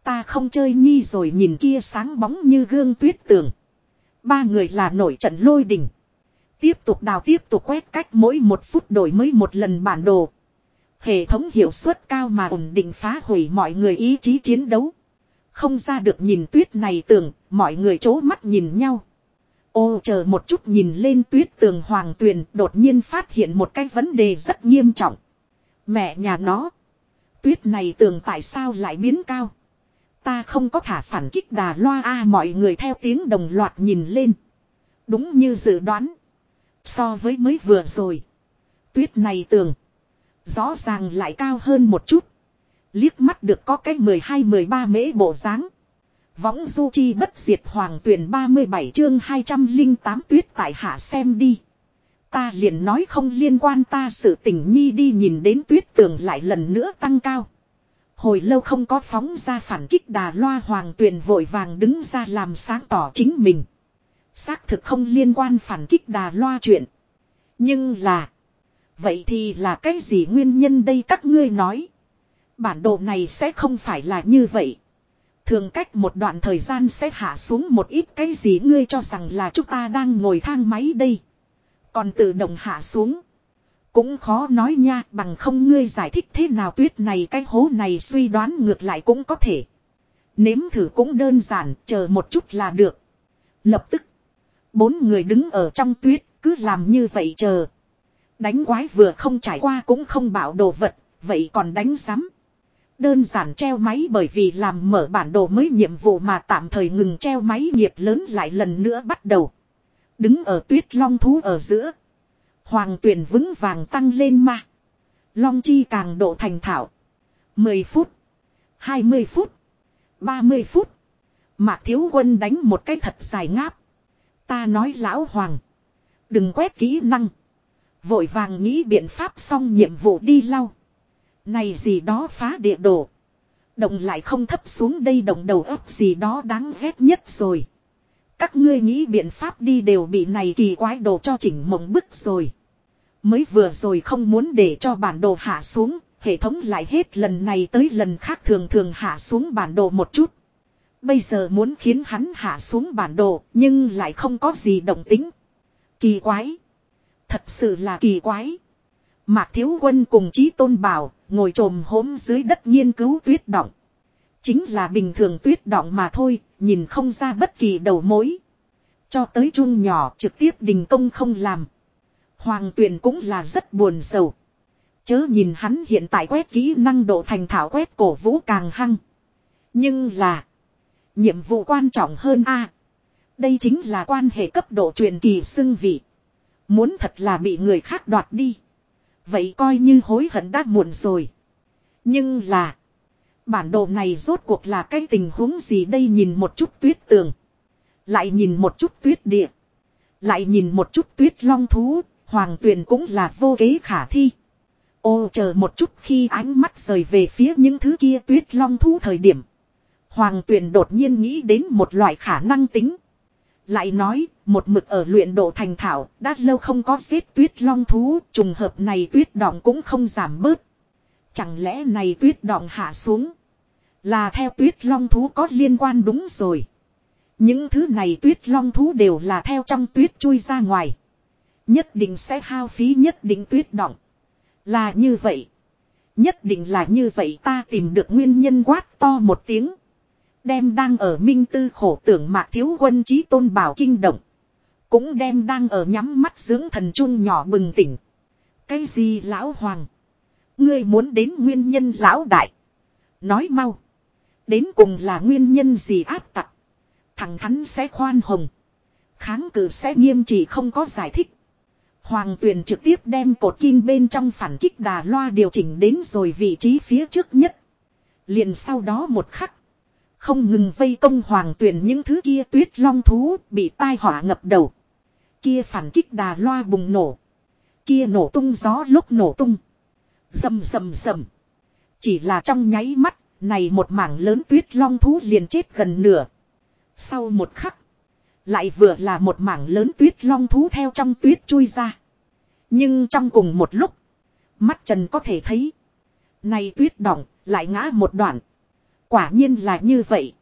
Ta không chơi nhi rồi nhìn kia sáng bóng như gương tuyết tường. Ba người là nổi trận lôi đình. Tiếp tục đào tiếp tục quét cách mỗi một phút đổi mới một lần bản đồ. Hệ thống hiệu suất cao mà ổn định phá hủy mọi người ý chí chiến đấu. Không ra được nhìn tuyết này tưởng, mọi người chố mắt nhìn nhau. Ô chờ một chút nhìn lên tuyết tường hoàng tuyền đột nhiên phát hiện một cái vấn đề rất nghiêm trọng. Mẹ nhà nó. Tuyết này tường tại sao lại biến cao. Ta không có thả phản kích đà loa a mọi người theo tiếng đồng loạt nhìn lên. Đúng như dự đoán. So với mới vừa rồi. Tuyết này tường. Rõ ràng lại cao hơn một chút. Liếc mắt được có cái 12-13 mễ bộ dáng Võng du chi bất diệt hoàng tuyển 37 chương 208 tuyết tại hạ xem đi. Ta liền nói không liên quan ta sự tình nhi đi nhìn đến tuyết tường lại lần nữa tăng cao. Hồi lâu không có phóng ra phản kích đà loa hoàng tuyền vội vàng đứng ra làm sáng tỏ chính mình. Xác thực không liên quan phản kích đà loa chuyện. Nhưng là. Vậy thì là cái gì nguyên nhân đây các ngươi nói. Bản đồ này sẽ không phải là như vậy. Thường cách một đoạn thời gian sẽ hạ xuống một ít cái gì ngươi cho rằng là chúng ta đang ngồi thang máy đây. Còn tự động hạ xuống. Cũng khó nói nha, bằng không ngươi giải thích thế nào tuyết này, cái hố này suy đoán ngược lại cũng có thể. Nếm thử cũng đơn giản, chờ một chút là được. Lập tức. Bốn người đứng ở trong tuyết, cứ làm như vậy chờ. Đánh quái vừa không trải qua cũng không bảo đồ vật. Vậy còn đánh sắm. Đơn giản treo máy bởi vì làm mở bản đồ mới nhiệm vụ mà tạm thời ngừng treo máy nghiệp lớn lại lần nữa bắt đầu. Đứng ở tuyết long thú ở giữa. Hoàng tuyển vững vàng tăng lên mà. Long chi càng độ thành thạo. 10 phút. 20 phút. 30 phút. Mạc thiếu quân đánh một cái thật dài ngáp. Ta nói lão hoàng. Đừng quét kỹ năng. Vội vàng nghĩ biện pháp xong nhiệm vụ đi lau. Này gì đó phá địa đồ. Động lại không thấp xuống đây động đầu ấp gì đó đáng ghét nhất rồi. Các ngươi nghĩ biện pháp đi đều bị này kỳ quái đồ cho chỉnh mộng bức rồi. Mới vừa rồi không muốn để cho bản đồ hạ xuống, hệ thống lại hết lần này tới lần khác thường thường hạ xuống bản đồ một chút. Bây giờ muốn khiến hắn hạ xuống bản đồ, nhưng lại không có gì động tính. Kỳ quái. Thật sự là kỳ quái. Mạc Thiếu Quân cùng Chí Tôn Bảo, ngồi trồm hốm dưới đất nghiên cứu tuyết động. Chính là bình thường tuyết động mà thôi, nhìn không ra bất kỳ đầu mối. Cho tới chung nhỏ trực tiếp đình công không làm. Hoàng tuyền cũng là rất buồn sầu. Chớ nhìn hắn hiện tại quét kỹ năng độ thành thảo quét cổ vũ càng hăng. Nhưng là. Nhiệm vụ quan trọng hơn a Đây chính là quan hệ cấp độ truyền kỳ xưng vị. Muốn thật là bị người khác đoạt đi. Vậy coi như hối hận đã muộn rồi. Nhưng là. Bản đồ này rốt cuộc là cái tình huống gì đây nhìn một chút tuyết tường. Lại nhìn một chút tuyết địa. Lại nhìn một chút tuyết long thú. Hoàng tuyền cũng là vô kế khả thi. Ô, chờ một chút khi ánh mắt rời về phía những thứ kia tuyết long thú thời điểm. Hoàng tuyền đột nhiên nghĩ đến một loại khả năng tính. Lại nói, một mực ở luyện độ thành thảo, đã lâu không có xếp tuyết long thú, trùng hợp này tuyết đọng cũng không giảm bớt. Chẳng lẽ này tuyết đọng hạ xuống? Là theo tuyết long thú có liên quan đúng rồi. Những thứ này tuyết long thú đều là theo trong tuyết chui ra ngoài. Nhất định sẽ hao phí nhất định tuyết đọng. Là như vậy. Nhất định là như vậy ta tìm được nguyên nhân quát to một tiếng. Đem đang ở minh tư khổ tưởng mạc thiếu quân trí tôn bảo kinh động. Cũng đem đang ở nhắm mắt dưỡng thần trung nhỏ bừng tỉnh. Cái gì lão hoàng? Ngươi muốn đến nguyên nhân lão đại. Nói mau. Đến cùng là nguyên nhân gì áp tặc. Thằng thắn sẽ khoan hồng. Kháng cự sẽ nghiêm trị không có giải thích. Hoàng tuyền trực tiếp đem cột kim bên trong phản kích đà loa điều chỉnh đến rồi vị trí phía trước nhất. Liền sau đó một khắc. Không ngừng vây công hoàng tuyền những thứ kia tuyết long thú bị tai họa ngập đầu. Kia phản kích đà loa bùng nổ. Kia nổ tung gió lúc nổ tung. Dầm dầm dầm. Chỉ là trong nháy mắt, này một mảng lớn tuyết long thú liền chết gần nửa. Sau một khắc. Lại vừa là một mảng lớn tuyết long thú theo trong tuyết chui ra. Nhưng trong cùng một lúc. Mắt trần có thể thấy. Này tuyết đỏng lại ngã một đoạn. Quả nhiên là như vậy.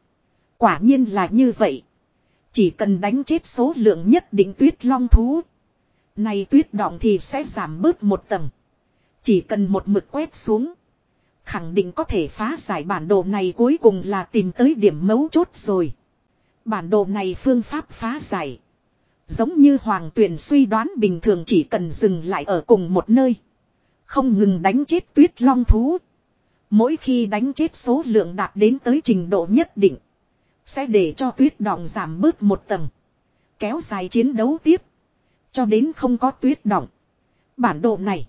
Quả nhiên là như vậy. Chỉ cần đánh chết số lượng nhất định tuyết long thú. Này tuyết động thì sẽ giảm bớt một tầng. Chỉ cần một mực quét xuống. Khẳng định có thể phá giải bản đồ này cuối cùng là tìm tới điểm mấu chốt rồi. Bản đồ này phương pháp phá giải. Giống như Hoàng tuyển suy đoán bình thường chỉ cần dừng lại ở cùng một nơi. Không ngừng đánh chết tuyết long thú. Mỗi khi đánh chết số lượng đạt đến tới trình độ nhất định. Sẽ để cho tuyết đọng giảm bớt một tầng. Kéo dài chiến đấu tiếp. Cho đến không có tuyết đọng. Bản đồ này.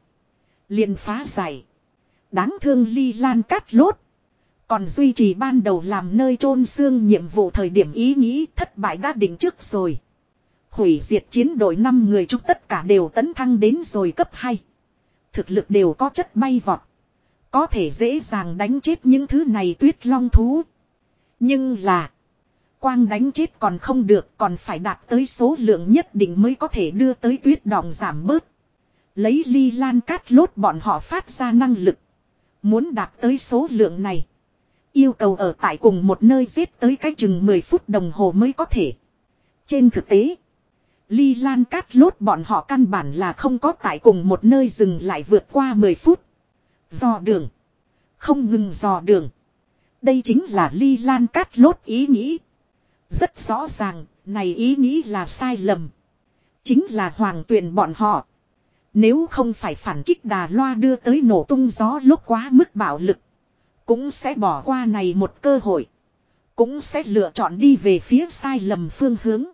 liền phá giải. Đáng thương ly lan cát lốt. Còn duy trì ban đầu làm nơi chôn xương nhiệm vụ thời điểm ý nghĩ thất bại đã định trước rồi. Hủy diệt chiến đội 5 người chúng tất cả đều tấn thăng đến rồi cấp 2. Thực lực đều có chất bay vọt. Có thể dễ dàng đánh chết những thứ này tuyết long thú. Nhưng là. Quang đánh chết còn không được, còn phải đạt tới số lượng nhất định mới có thể đưa tới tuyết đòn giảm bớt. Lấy ly lan cát lốt bọn họ phát ra năng lực. Muốn đạt tới số lượng này. Yêu cầu ở tại cùng một nơi giết tới cách chừng 10 phút đồng hồ mới có thể. Trên thực tế. Ly Lan cát lốt bọn họ căn bản là không có tại cùng một nơi dừng lại vượt qua 10 phút. Dò đường. Không ngừng dò đường. Đây chính là ly lan cát lốt ý nghĩ. Rất rõ ràng, này ý nghĩ là sai lầm. Chính là hoàng tuyền bọn họ. Nếu không phải phản kích đà loa đưa tới nổ tung gió lúc quá mức bạo lực. Cũng sẽ bỏ qua này một cơ hội. Cũng sẽ lựa chọn đi về phía sai lầm phương hướng.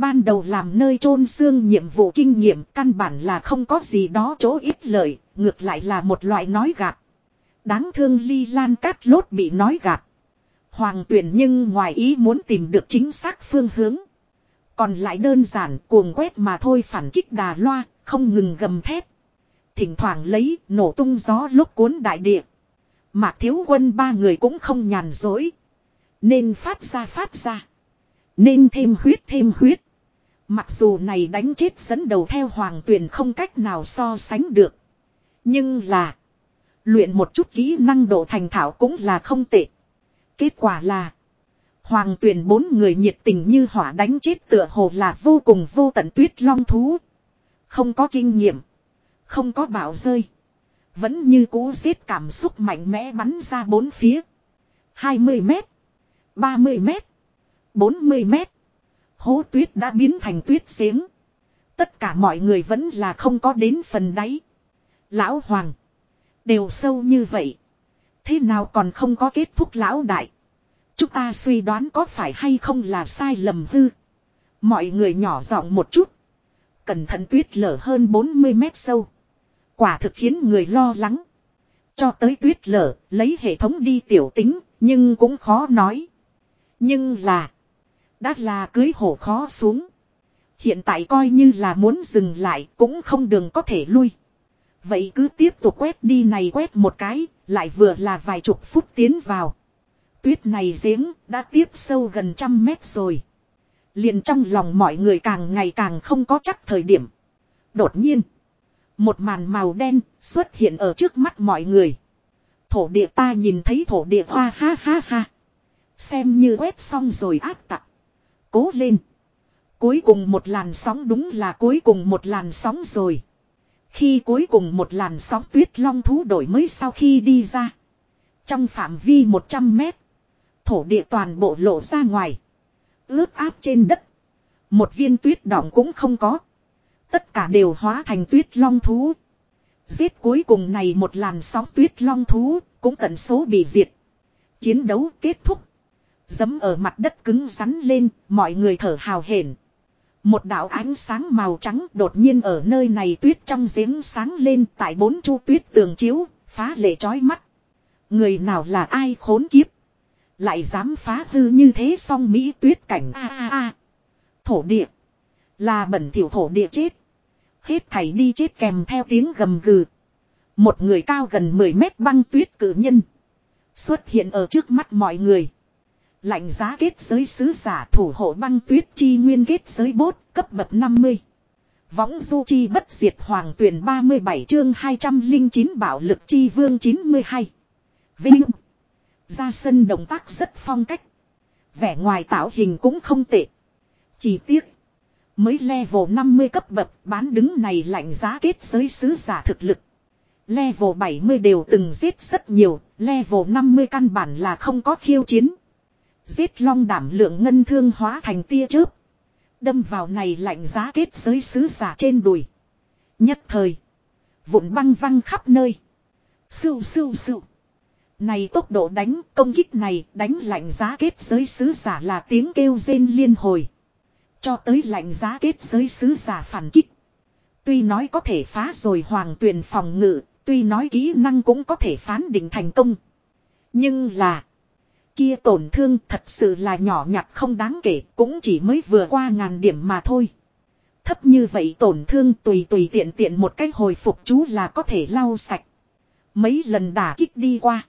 Ban đầu làm nơi chôn xương nhiệm vụ kinh nghiệm căn bản là không có gì đó chỗ ít lợi, ngược lại là một loại nói gạt. Đáng thương ly lan cát lốt bị nói gạt. Hoàng tuyển nhưng ngoài ý muốn tìm được chính xác phương hướng. Còn lại đơn giản cuồng quét mà thôi phản kích đà loa, không ngừng gầm thép. Thỉnh thoảng lấy nổ tung gió lúc cuốn đại địa. Mạc thiếu quân ba người cũng không nhàn dối. Nên phát ra phát ra. Nên thêm huyết thêm huyết. Mặc dù này đánh chết dẫn đầu theo hoàng tuyển không cách nào so sánh được. Nhưng là. Luyện một chút kỹ năng độ thành thảo cũng là không tệ. Kết quả là. Hoàng tuyển bốn người nhiệt tình như hỏa đánh chết tựa hồ là vô cùng vô tận tuyết long thú. Không có kinh nghiệm. Không có bảo rơi. Vẫn như cú giết cảm xúc mạnh mẽ bắn ra bốn phía. 20 mét. 30 mét. 40 mét. Hố tuyết đã biến thành tuyết giếng. Tất cả mọi người vẫn là không có đến phần đáy. Lão Hoàng. Đều sâu như vậy. Thế nào còn không có kết thúc lão đại. Chúng ta suy đoán có phải hay không là sai lầm hư. Mọi người nhỏ giọng một chút. cẩn thận tuyết lở hơn 40 mét sâu. Quả thực khiến người lo lắng. Cho tới tuyết lở, lấy hệ thống đi tiểu tính, nhưng cũng khó nói. Nhưng là, đã là cưới hổ khó xuống. Hiện tại coi như là muốn dừng lại cũng không đường có thể lui. Vậy cứ tiếp tục quét đi này quét một cái, lại vừa là vài chục phút tiến vào. Tuyết này giếng đã tiếp sâu gần trăm mét rồi. liền trong lòng mọi người càng ngày càng không có chắc thời điểm. Đột nhiên, một màn màu đen xuất hiện ở trước mắt mọi người. Thổ địa ta nhìn thấy thổ địa hoa ha ha ha. Xem như quét xong rồi ác tặc. Cố lên. Cuối cùng một làn sóng đúng là cuối cùng một làn sóng rồi. Khi cuối cùng một làn sóng tuyết long thú đổi mới sau khi đi ra. Trong phạm vi 100 mét. Thổ địa toàn bộ lộ ra ngoài. Ướt áp trên đất. Một viên tuyết đỏng cũng không có. Tất cả đều hóa thành tuyết long thú. Giết cuối cùng này một làn sóng tuyết long thú, cũng tận số bị diệt. Chiến đấu kết thúc. Dấm ở mặt đất cứng rắn lên, mọi người thở hào hển. Một đạo ánh sáng màu trắng đột nhiên ở nơi này tuyết trong giếng sáng lên tại bốn chu tuyết tường chiếu, phá lệ chói mắt. Người nào là ai khốn kiếp. Lại dám phá hư như thế song Mỹ tuyết cảnh a a a. Thổ địa. Là bẩn thiểu thổ địa chết. Hết thảy đi chết kèm theo tiếng gầm gừ. Một người cao gần 10 mét băng tuyết cử nhân. Xuất hiện ở trước mắt mọi người. Lạnh giá kết giới sứ giả thủ hộ băng tuyết chi nguyên kết giới bốt cấp bậc 50. Võng du chi bất diệt hoàng tuyển 37 chương 209 bảo lực chi vương 92. Vinh. Ra sân động tác rất phong cách. Vẻ ngoài tạo hình cũng không tệ. Chỉ tiếc. Mới level 50 cấp bậc bán đứng này lạnh giá kết giới sứ giả thực lực. Level 70 đều từng giết rất nhiều, level 50 căn bản là không có khiêu chiến. Giết long đảm lượng ngân thương hóa thành tia chớp. Đâm vào này lạnh giá kết giới sứ giả trên đùi. Nhất thời. Vụn băng văng khắp nơi. Sưu sưu sưu. Này tốc độ đánh công kích này đánh lạnh giá kết giới sứ giả là tiếng kêu rên liên hồi. Cho tới lạnh giá kết giới sứ giả phản kích. Tuy nói có thể phá rồi hoàng tuyền phòng ngự, tuy nói kỹ năng cũng có thể phán định thành công. Nhưng là, kia tổn thương thật sự là nhỏ nhặt không đáng kể, cũng chỉ mới vừa qua ngàn điểm mà thôi. Thấp như vậy tổn thương tùy tùy tiện tiện một cách hồi phục chú là có thể lau sạch. Mấy lần đả kích đi qua.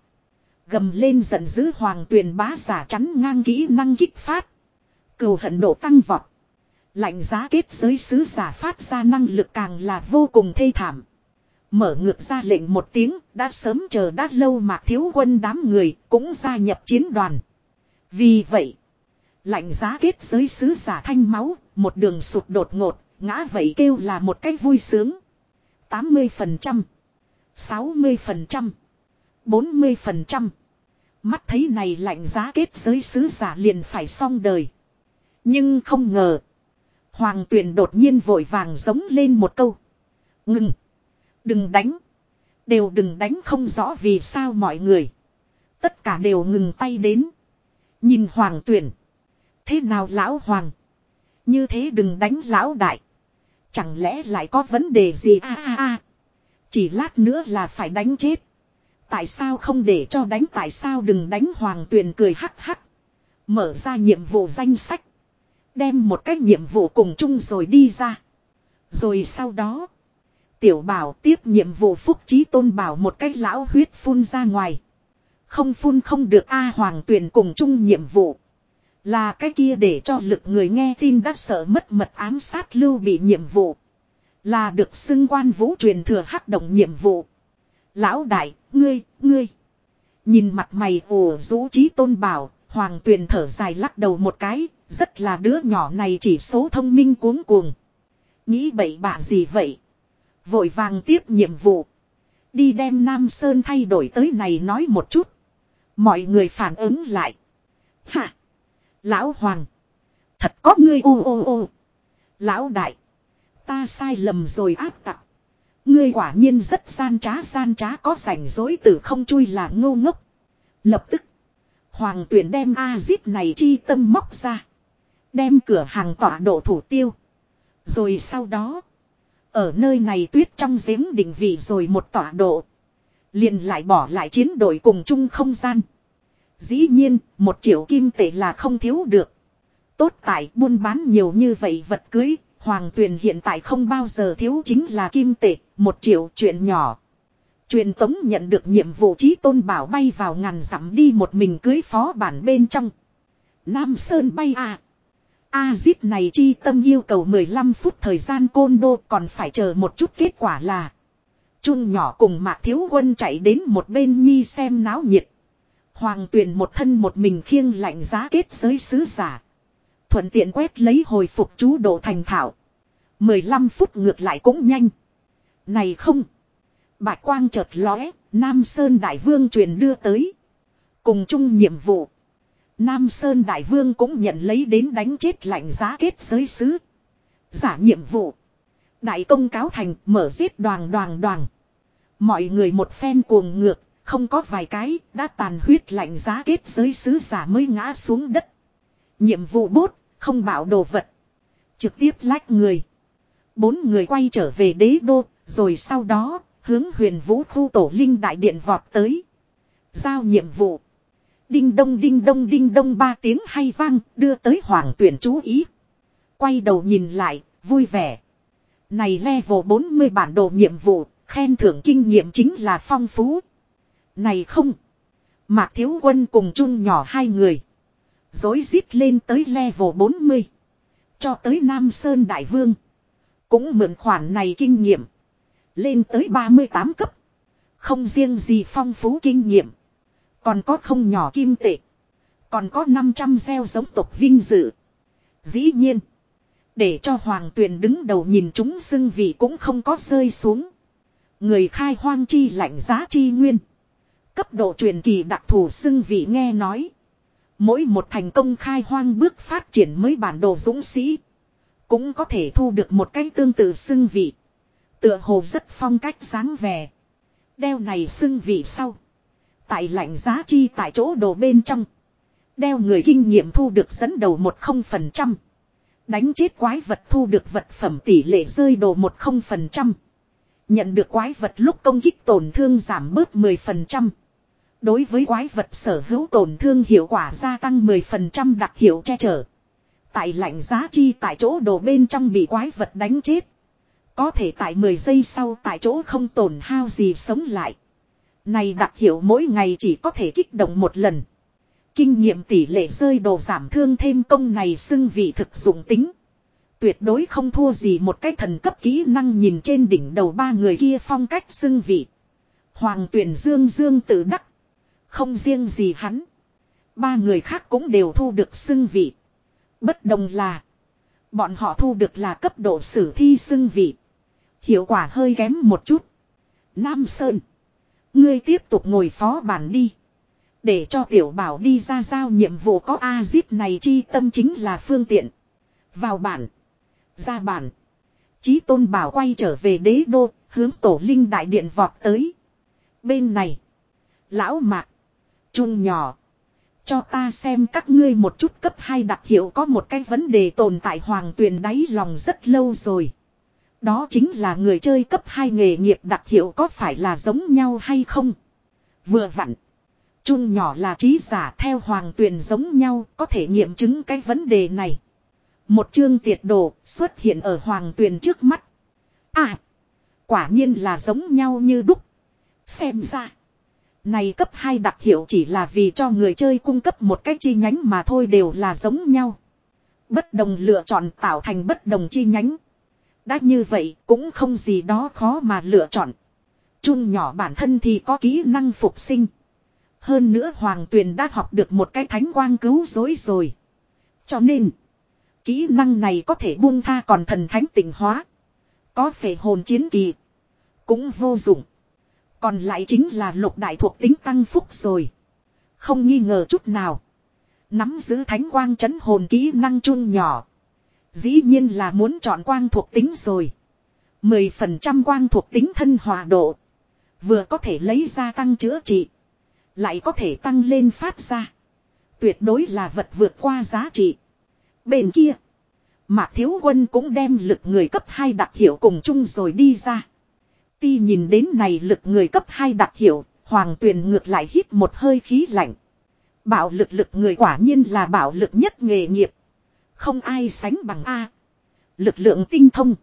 Gầm lên giận dữ hoàng tuyền bá giả chắn ngang kỹ năng kích phát. Cừu hận độ tăng vọt. Lạnh giá kết giới sứ giả phát ra năng lực càng là vô cùng thê thảm. Mở ngược ra lệnh một tiếng, đã sớm chờ đã lâu mà thiếu quân đám người cũng gia nhập chiến đoàn. Vì vậy, lạnh giá kết giới sứ giả thanh máu, một đường sụt đột ngột, ngã vậy kêu là một cách vui sướng. 80%, 60%, 40%. Mắt thấy này lạnh giá kết giới sứ giả liền phải xong đời. Nhưng không ngờ. Hoàng tuyền đột nhiên vội vàng giống lên một câu. Ngừng. Đừng đánh. Đều đừng đánh không rõ vì sao mọi người. Tất cả đều ngừng tay đến. Nhìn hoàng tuyển. Thế nào lão hoàng. Như thế đừng đánh lão đại. Chẳng lẽ lại có vấn đề gì a a a. Chỉ lát nữa là phải đánh chết. Tại sao không để cho đánh tại sao đừng đánh hoàng tuyền cười hắc hắc. Mở ra nhiệm vụ danh sách. Đem một cái nhiệm vụ cùng chung rồi đi ra. Rồi sau đó. Tiểu bảo tiếp nhiệm vụ phúc trí tôn bảo một cái lão huyết phun ra ngoài. Không phun không được A Hoàng tuyển cùng chung nhiệm vụ. Là cái kia để cho lực người nghe tin đã sợ mất mật ám sát lưu bị nhiệm vụ. Là được xưng quan vũ truyền thừa hắc động nhiệm vụ. Lão đại, ngươi, ngươi. Nhìn mặt mày ồ rũ trí tôn bảo, hoàng tuyền thở dài lắc đầu một cái, rất là đứa nhỏ này chỉ số thông minh cuống cuồng. Nghĩ bậy bạ gì vậy? Vội vàng tiếp nhiệm vụ. Đi đem Nam Sơn thay đổi tới này nói một chút. Mọi người phản ứng lại. Hả? Lão Hoàng. Thật có ngươi ô ô ô. Lão Đại. Ta sai lầm rồi áp tặc. Ngươi quả nhiên rất gian trá gian trá có rảnh dối từ không chui là ngô ngốc. Lập tức. Hoàng tuyển đem A-zip này chi tâm móc ra. Đem cửa hàng tỏa độ thủ tiêu. Rồi sau đó. Ở nơi này tuyết trong giếng định vị rồi một tọa độ. Liền lại bỏ lại chiến đội cùng chung không gian. Dĩ nhiên, một triệu kim tệ là không thiếu được. Tốt tại buôn bán nhiều như vậy vật cưới, Hoàng Tuyền hiện tại không bao giờ thiếu chính là kim tệ, một triệu chuyện nhỏ. Truyền tống nhận được nhiệm vụ trí tôn bảo bay vào ngàn dặm đi một mình cưới phó bản bên trong. Nam Sơn bay à. A zip này chi tâm yêu cầu 15 phút thời gian côn đô còn phải chờ một chút kết quả là. Trung nhỏ cùng mạc thiếu quân chạy đến một bên nhi xem náo nhiệt. Hoàng tuyền một thân một mình khiêng lạnh giá kết giới sứ giả. Thuận tiện quét lấy hồi phục chú độ thành thảo. 15 phút ngược lại cũng nhanh. Này không. Bạch quang chợt lóe, Nam Sơn Đại Vương truyền đưa tới. Cùng chung nhiệm vụ. Nam Sơn Đại Vương cũng nhận lấy đến đánh chết lạnh giá kết giới sứ. Giả nhiệm vụ. Đại công cáo thành mở giết đoàn đoàn đoàn. Mọi người một phen cuồng ngược, không có vài cái, đã tàn huyết lạnh giá kết giới sứ giả mới ngã xuống đất. Nhiệm vụ bốt, không bảo đồ vật. Trực tiếp lách người. Bốn người quay trở về đế đô, rồi sau đó, hướng huyền vũ khu tổ linh đại điện vọt tới. Giao nhiệm vụ. Đinh đông đinh đông đinh đông ba tiếng hay vang, đưa tới hoàng tuyển chú ý. Quay đầu nhìn lại, vui vẻ. Này level 40 bản đồ nhiệm vụ, khen thưởng kinh nghiệm chính là phong phú. Này không. Mạc Thiếu Quân cùng chung nhỏ hai người. Dối rít lên tới level 40. Cho tới Nam Sơn Đại Vương. Cũng mượn khoản này kinh nghiệm. Lên tới 38 cấp. Không riêng gì phong phú kinh nghiệm. Còn có không nhỏ kim tệ. Còn có 500 gieo giống tộc vinh dự. Dĩ nhiên. Để cho hoàng tuyền đứng đầu nhìn chúng xưng vị cũng không có rơi xuống. Người khai hoang chi lạnh giá chi nguyên. Cấp độ truyền kỳ đặc thù xưng vị nghe nói. Mỗi một thành công khai hoang bước phát triển mới bản đồ dũng sĩ. Cũng có thể thu được một cái tương tự xưng vị. Tựa hồ rất phong cách dáng vẻ. Đeo này xưng vị sau. Tại lạnh giá chi tại chỗ đồ bên trong. Đeo người kinh nghiệm thu được dẫn đầu một không phần trăm. Đánh chết quái vật thu được vật phẩm tỷ lệ rơi đồ một không phần trăm. Nhận được quái vật lúc công kích tổn thương giảm bớt 10%. Đối với quái vật sở hữu tổn thương hiệu quả gia tăng 10% đặc hiệu che chở. Tại lạnh giá chi tại chỗ đồ bên trong bị quái vật đánh chết. Có thể tại 10 giây sau tại chỗ không tổn hao gì sống lại. Này đặc hiệu mỗi ngày chỉ có thể kích động một lần. Kinh nghiệm tỷ lệ rơi đồ giảm thương thêm công này xưng vị thực dụng tính. Tuyệt đối không thua gì một cái thần cấp kỹ năng nhìn trên đỉnh đầu ba người kia phong cách xưng vị. Hoàng tuyển dương dương tự đắc. Không riêng gì hắn. Ba người khác cũng đều thu được xưng vị. Bất đồng là. Bọn họ thu được là cấp độ sử thi xưng vị. Hiệu quả hơi kém một chút. Nam Sơn. Ngươi tiếp tục ngồi phó bản đi. Để cho tiểu bảo đi ra giao nhiệm vụ có A-zip này chi tâm chính là phương tiện. Vào bản. Ra bản. Chí tôn bảo quay trở về đế đô, hướng tổ linh đại điện vọt tới. Bên này. Lão mạc. trung nhỏ. Cho ta xem các ngươi một chút cấp hai đặc hiệu có một cái vấn đề tồn tại hoàng tuyền đáy lòng rất lâu rồi. Đó chính là người chơi cấp 2 nghề nghiệp đặc hiệu có phải là giống nhau hay không? Vừa vặn. Chun nhỏ là trí giả theo hoàng tuyền giống nhau, có thể nghiệm chứng cái vấn đề này. Một chương tiệt đồ xuất hiện ở hoàng tuyền trước mắt. À. Quả nhiên là giống nhau như đúc. Xem ra. Này cấp 2 đặc hiệu chỉ là vì cho người chơi cung cấp một cách chi nhánh mà thôi đều là giống nhau. Bất đồng lựa chọn tạo thành bất đồng chi nhánh. Đã như vậy cũng không gì đó khó mà lựa chọn. Chun nhỏ bản thân thì có kỹ năng phục sinh. Hơn nữa Hoàng Tuyền đã học được một cái thánh quang cứu rối rồi. Cho nên, kỹ năng này có thể buông tha còn thần thánh tỉnh hóa. Có phải hồn chiến kỳ. Cũng vô dụng. Còn lại chính là lục đại thuộc tính tăng phúc rồi. Không nghi ngờ chút nào. Nắm giữ thánh quang chấn hồn kỹ năng chun nhỏ. Dĩ nhiên là muốn chọn quang thuộc tính rồi. 10% quang thuộc tính thân hòa độ. Vừa có thể lấy ra tăng chữa trị. Lại có thể tăng lên phát ra. Tuyệt đối là vật vượt qua giá trị. Bên kia. Mạc Thiếu Quân cũng đem lực người cấp 2 đặc hiệu cùng chung rồi đi ra. Ti nhìn đến này lực người cấp 2 đặc hiệu, Hoàng Tuyền ngược lại hít một hơi khí lạnh. Bảo lực lực người quả nhiên là bảo lực nhất nghề nghiệp. Không ai sánh bằng A. Lực lượng tinh thông.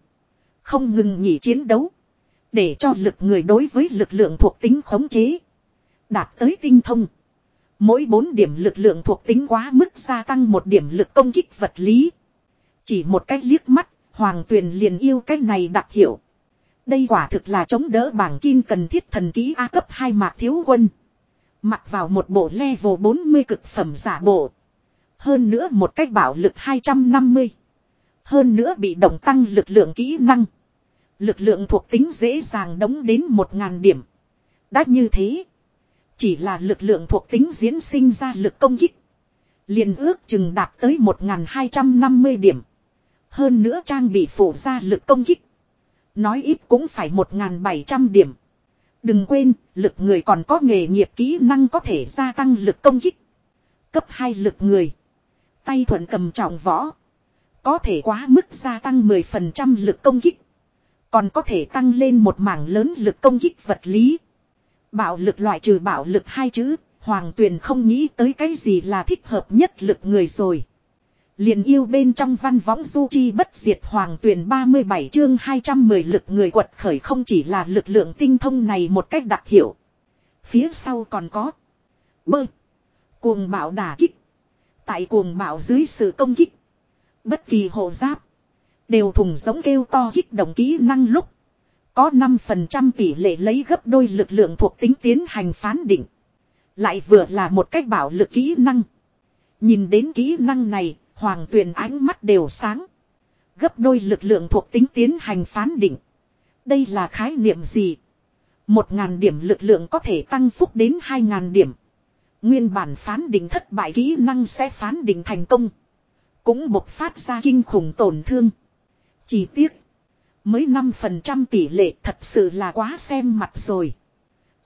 Không ngừng nghỉ chiến đấu. Để cho lực người đối với lực lượng thuộc tính khống chế. Đạt tới tinh thông. Mỗi 4 điểm lực lượng thuộc tính quá mức gia tăng một điểm lực công kích vật lý. Chỉ một cái liếc mắt, Hoàng Tuyền liền yêu cách này đặc hiệu. Đây quả thực là chống đỡ bảng kim cần thiết thần ký A cấp 2 mạc thiếu quân. Mặc vào một bộ level 40 cực phẩm giả bộ. Hơn nữa một cách bảo lực 250. Hơn nữa bị động tăng lực lượng kỹ năng. Lực lượng thuộc tính dễ dàng đóng đến 1.000 điểm. Đã như thế. Chỉ là lực lượng thuộc tính diễn sinh ra lực công kích. liền ước chừng đạt tới 1.250 điểm. Hơn nữa trang bị phủ ra lực công kích. Nói ít cũng phải 1.700 điểm. Đừng quên, lực người còn có nghề nghiệp kỹ năng có thể gia tăng lực công kích. Cấp 2 lực người. Tay thuận cầm trọng võ. Có thể quá mức gia tăng 10% lực công kích. Còn có thể tăng lên một mảng lớn lực công kích vật lý. Bạo lực loại trừ bạo lực hai chữ, Hoàng Tuyền không nghĩ tới cái gì là thích hợp nhất lực người rồi. Liền yêu bên trong văn võng du chi bất diệt Hoàng Tuyền 37 chương 210 lực người quật khởi không chỉ là lực lượng tinh thông này một cách đặc hiệu. Phía sau còn có bơ, cuồng bạo đả kích. Tại cuồng bạo dưới sự công kích. Bất kỳ hộ giáp. Đều thùng giống kêu to kích động kỹ năng lúc. Có 5% tỷ lệ lấy gấp đôi lực lượng thuộc tính tiến hành phán định. Lại vừa là một cách bảo lực kỹ năng. Nhìn đến kỹ năng này, hoàng tuyền ánh mắt đều sáng. Gấp đôi lực lượng thuộc tính tiến hành phán định. Đây là khái niệm gì? Một ngàn điểm lực lượng có thể tăng phúc đến hai ngàn điểm. Nguyên bản phán định thất bại kỹ năng sẽ phán định thành công. Cũng bộc phát ra kinh khủng tổn thương. Chỉ tiếc. Mới 5% tỷ lệ thật sự là quá xem mặt rồi.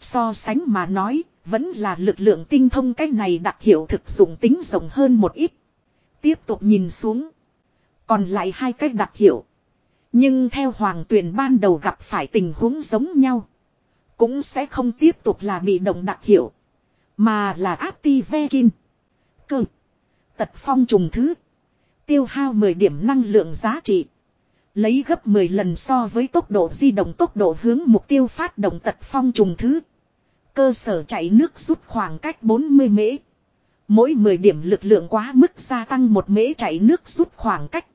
So sánh mà nói, vẫn là lực lượng tinh thông cái này đặc hiệu thực dụng tính rộng hơn một ít. Tiếp tục nhìn xuống. Còn lại hai cái đặc hiệu. Nhưng theo hoàng tuyển ban đầu gặp phải tình huống giống nhau. Cũng sẽ không tiếp tục là bị động đặc hiệu. Mà là Ativekin. Cơ. Tật phong trùng thứ. Tiêu hao 10 điểm năng lượng giá trị. Lấy gấp 10 lần so với tốc độ di động tốc độ hướng mục tiêu phát động tật phong trùng thứ. Cơ sở chạy nước rút khoảng cách 40 mễ. Mỗi 10 điểm lực lượng quá mức gia tăng một mễ chạy nước rút khoảng cách.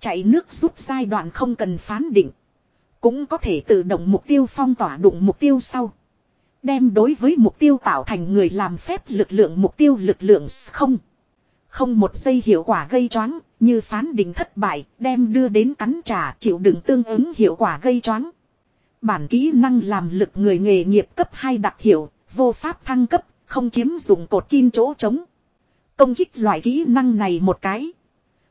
Chạy nước rút giai đoạn không cần phán định. Cũng có thể tự động mục tiêu phong tỏa đụng mục tiêu sau. Đem đối với mục tiêu tạo thành người làm phép lực lượng mục tiêu lực lượng không. Không một giây hiệu quả gây choáng, như phán định thất bại, đem đưa đến cắn trả chịu đựng tương ứng hiệu quả gây choáng. Bản kỹ năng làm lực người nghề nghiệp cấp 2 đặc hiệu, vô pháp thăng cấp, không chiếm dụng cột kim chỗ trống. Công kích loại kỹ năng này một cái.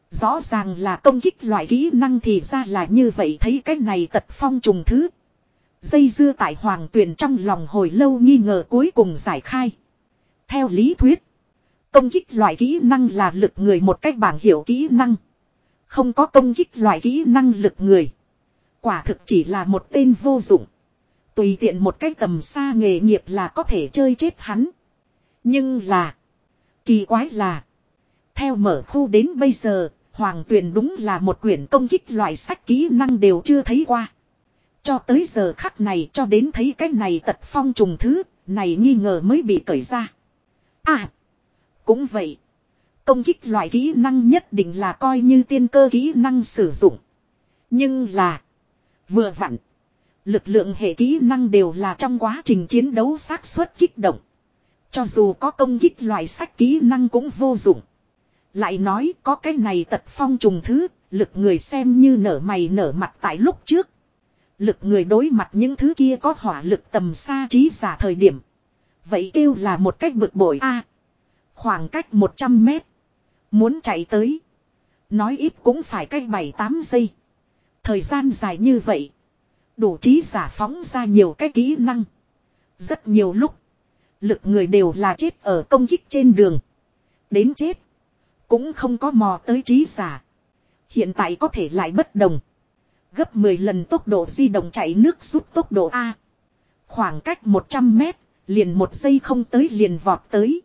Rõ ràng là công kích loại kỹ năng thì ra là như vậy thấy cái này tật phong trùng thứ. Dây dưa tại hoàng tuyền trong lòng hồi lâu nghi ngờ cuối cùng giải khai. Theo lý thuyết. Công kích loại kỹ năng là lực người một cách bảng hiểu kỹ năng. Không có công kích loại kỹ năng lực người. Quả thực chỉ là một tên vô dụng. Tùy tiện một cái tầm xa nghề nghiệp là có thể chơi chết hắn. Nhưng là. Kỳ quái là. Theo mở khu đến bây giờ, Hoàng Tuyền đúng là một quyển công kích loại sách kỹ năng đều chưa thấy qua. Cho tới giờ khắc này cho đến thấy cái này tật phong trùng thứ, này nghi ngờ mới bị cởi ra. À, cũng vậy. Công kích loại kỹ năng nhất định là coi như tiên cơ kỹ năng sử dụng. Nhưng là, vừa vặn, lực lượng hệ kỹ năng đều là trong quá trình chiến đấu xác suất kích động. Cho dù có công kích loại sách kỹ năng cũng vô dụng. Lại nói có cái này tật phong trùng thứ, lực người xem như nở mày nở mặt tại lúc trước. Lực người đối mặt những thứ kia có hỏa lực tầm xa trí giả thời điểm. Vậy kêu là một cách bực bội a Khoảng cách 100 mét. Muốn chạy tới. Nói ít cũng phải cách 7-8 giây. Thời gian dài như vậy. Đủ trí giả phóng ra nhiều cái kỹ năng. Rất nhiều lúc. Lực người đều là chết ở công kích trên đường. Đến chết. Cũng không có mò tới trí giả. Hiện tại có thể lại bất đồng. Gấp 10 lần tốc độ di động chạy nước rút tốc độ A. Khoảng cách 100 mét, liền một giây không tới liền vọt tới.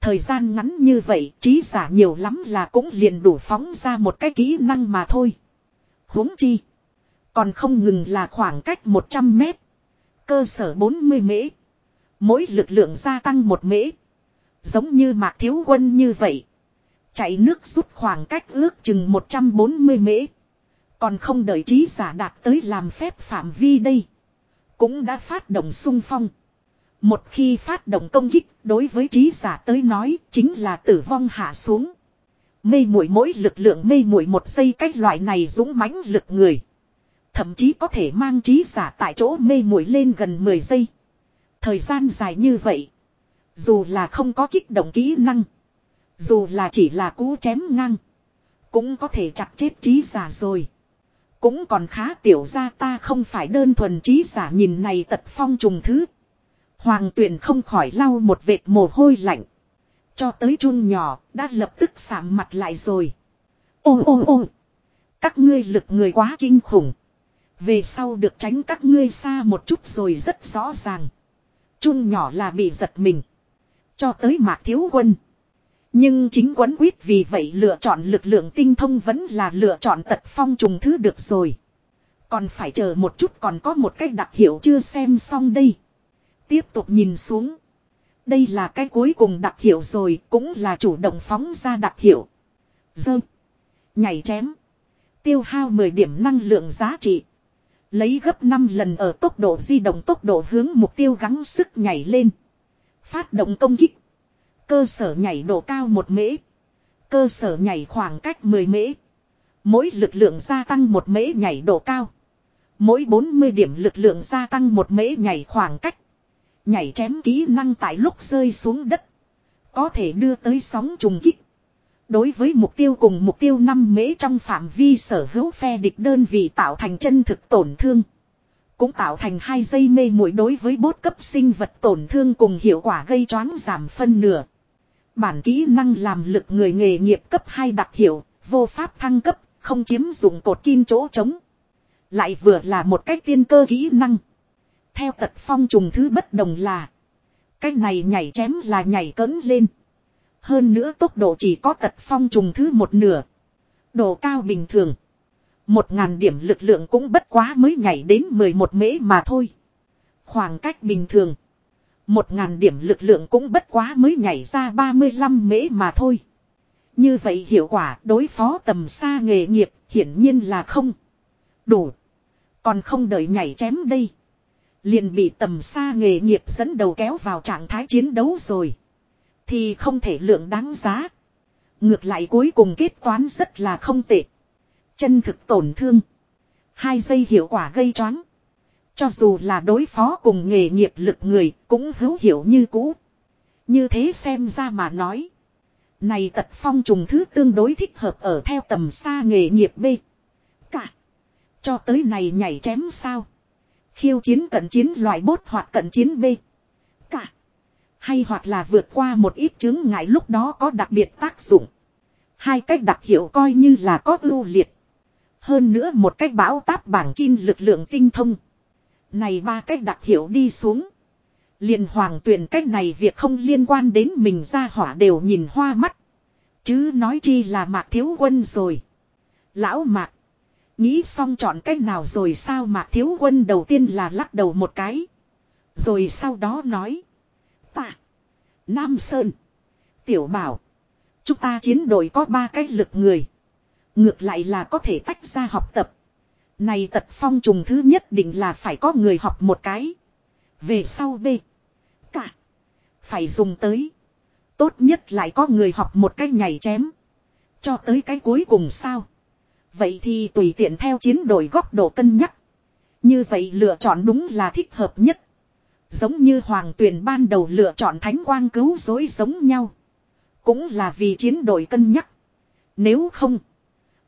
Thời gian ngắn như vậy, trí giả nhiều lắm là cũng liền đủ phóng ra một cái kỹ năng mà thôi. huống chi. Còn không ngừng là khoảng cách 100 mét. Cơ sở 40 mễ. Mỗi lực lượng gia tăng một mễ. Giống như mạc thiếu quân như vậy. Chạy nước rút khoảng cách ước chừng 140 mễ. Còn không đợi trí giả đạt tới làm phép phạm vi đây. Cũng đã phát động sung phong. Một khi phát động công kích, đối với trí giả tới nói, chính là tử vong hạ xuống. Mê muội mỗi lực lượng, mê muội một giây cách loại này dũng mãnh lực người. Thậm chí có thể mang trí giả tại chỗ mê muội lên gần 10 giây. Thời gian dài như vậy. Dù là không có kích động kỹ năng. Dù là chỉ là cú chém ngang. Cũng có thể chặt chết trí giả rồi. Cũng còn khá tiểu ra ta không phải đơn thuần trí giả nhìn này tật phong trùng thứ. Hoàng tuyển không khỏi lau một vệt mồ hôi lạnh. Cho tới chun nhỏ, đã lập tức sạm mặt lại rồi. Ô ô ô! Các ngươi lực người quá kinh khủng. Về sau được tránh các ngươi xa một chút rồi rất rõ ràng. Chun nhỏ là bị giật mình. Cho tới mạc thiếu quân. Nhưng chính quấn quyết vì vậy lựa chọn lực lượng tinh thông vẫn là lựa chọn tật phong trùng thứ được rồi. Còn phải chờ một chút còn có một cách đặc hiệu chưa xem xong đây. Tiếp tục nhìn xuống. Đây là cái cuối cùng đặc hiệu rồi, cũng là chủ động phóng ra đặc hiệu. Dơ. Nhảy chém. Tiêu hao 10 điểm năng lượng giá trị. Lấy gấp 5 lần ở tốc độ di động tốc độ hướng mục tiêu gắng sức nhảy lên. Phát động công kích. Cơ sở nhảy độ cao một mễ. Cơ sở nhảy khoảng cách 10 mễ. Mỗi lực lượng gia tăng một mễ nhảy độ cao. Mỗi 40 điểm lực lượng gia tăng một mễ nhảy khoảng cách. Nhảy chém kỹ năng tại lúc rơi xuống đất. Có thể đưa tới sóng trùng kích. Đối với mục tiêu cùng mục tiêu 5 mễ trong phạm vi sở hữu phe địch đơn vị tạo thành chân thực tổn thương. Cũng tạo thành hai dây mê mũi đối với bốt cấp sinh vật tổn thương cùng hiệu quả gây choáng giảm phân nửa. Bản kỹ năng làm lực người nghề nghiệp cấp 2 đặc hiệu, vô pháp thăng cấp, không chiếm dụng cột kim chỗ trống. Lại vừa là một cách tiên cơ kỹ năng. Theo tật phong trùng thứ bất đồng là. Cách này nhảy chém là nhảy cấn lên. Hơn nữa tốc độ chỉ có tật phong trùng thứ một nửa. Độ cao bình thường. Một ngàn điểm lực lượng cũng bất quá mới nhảy đến 11 mễ mà thôi. Khoảng cách bình thường. Một ngàn điểm lực lượng cũng bất quá mới nhảy ra 35 mễ mà thôi. Như vậy hiệu quả đối phó tầm xa nghề nghiệp hiển nhiên là không. Đủ. Còn không đợi nhảy chém đây. Liền bị tầm xa nghề nghiệp dẫn đầu kéo vào trạng thái chiến đấu rồi. Thì không thể lượng đáng giá. Ngược lại cuối cùng kết toán rất là không tệ. Chân thực tổn thương. Hai giây hiệu quả gây choáng. Cho dù là đối phó cùng nghề nghiệp lực người cũng hữu hiểu như cũ. Như thế xem ra mà nói. Này tật phong trùng thứ tương đối thích hợp ở theo tầm xa nghề nghiệp B. Cả. Cho tới này nhảy chém sao. Khiêu chiến cận chiến loại bốt hoặc cận chiến B. Cả. Hay hoặc là vượt qua một ít chứng ngại lúc đó có đặc biệt tác dụng. Hai cách đặc hiệu coi như là có ưu liệt. Hơn nữa một cách bão táp bảng kim lực lượng tinh thông. Này ba cách đặc hiệu đi xuống. liền hoàng tuyển cách này việc không liên quan đến mình ra hỏa đều nhìn hoa mắt. Chứ nói chi là mạc thiếu quân rồi. Lão mạc. Nghĩ xong chọn cách nào rồi sao mạc thiếu quân đầu tiên là lắc đầu một cái. Rồi sau đó nói. Ta. Nam Sơn. Tiểu bảo. Chúng ta chiến đội có ba cách lực người. Ngược lại là có thể tách ra học tập. Này tật phong trùng thứ nhất định là phải có người học một cái. Về sau B. Cả. Phải dùng tới. Tốt nhất lại có người học một cái nhảy chém. Cho tới cái cuối cùng sao. Vậy thì tùy tiện theo chiến đội góc độ cân nhắc. Như vậy lựa chọn đúng là thích hợp nhất. Giống như hoàng tuyển ban đầu lựa chọn thánh quang cứu dối giống nhau. Cũng là vì chiến đội cân nhắc. Nếu không.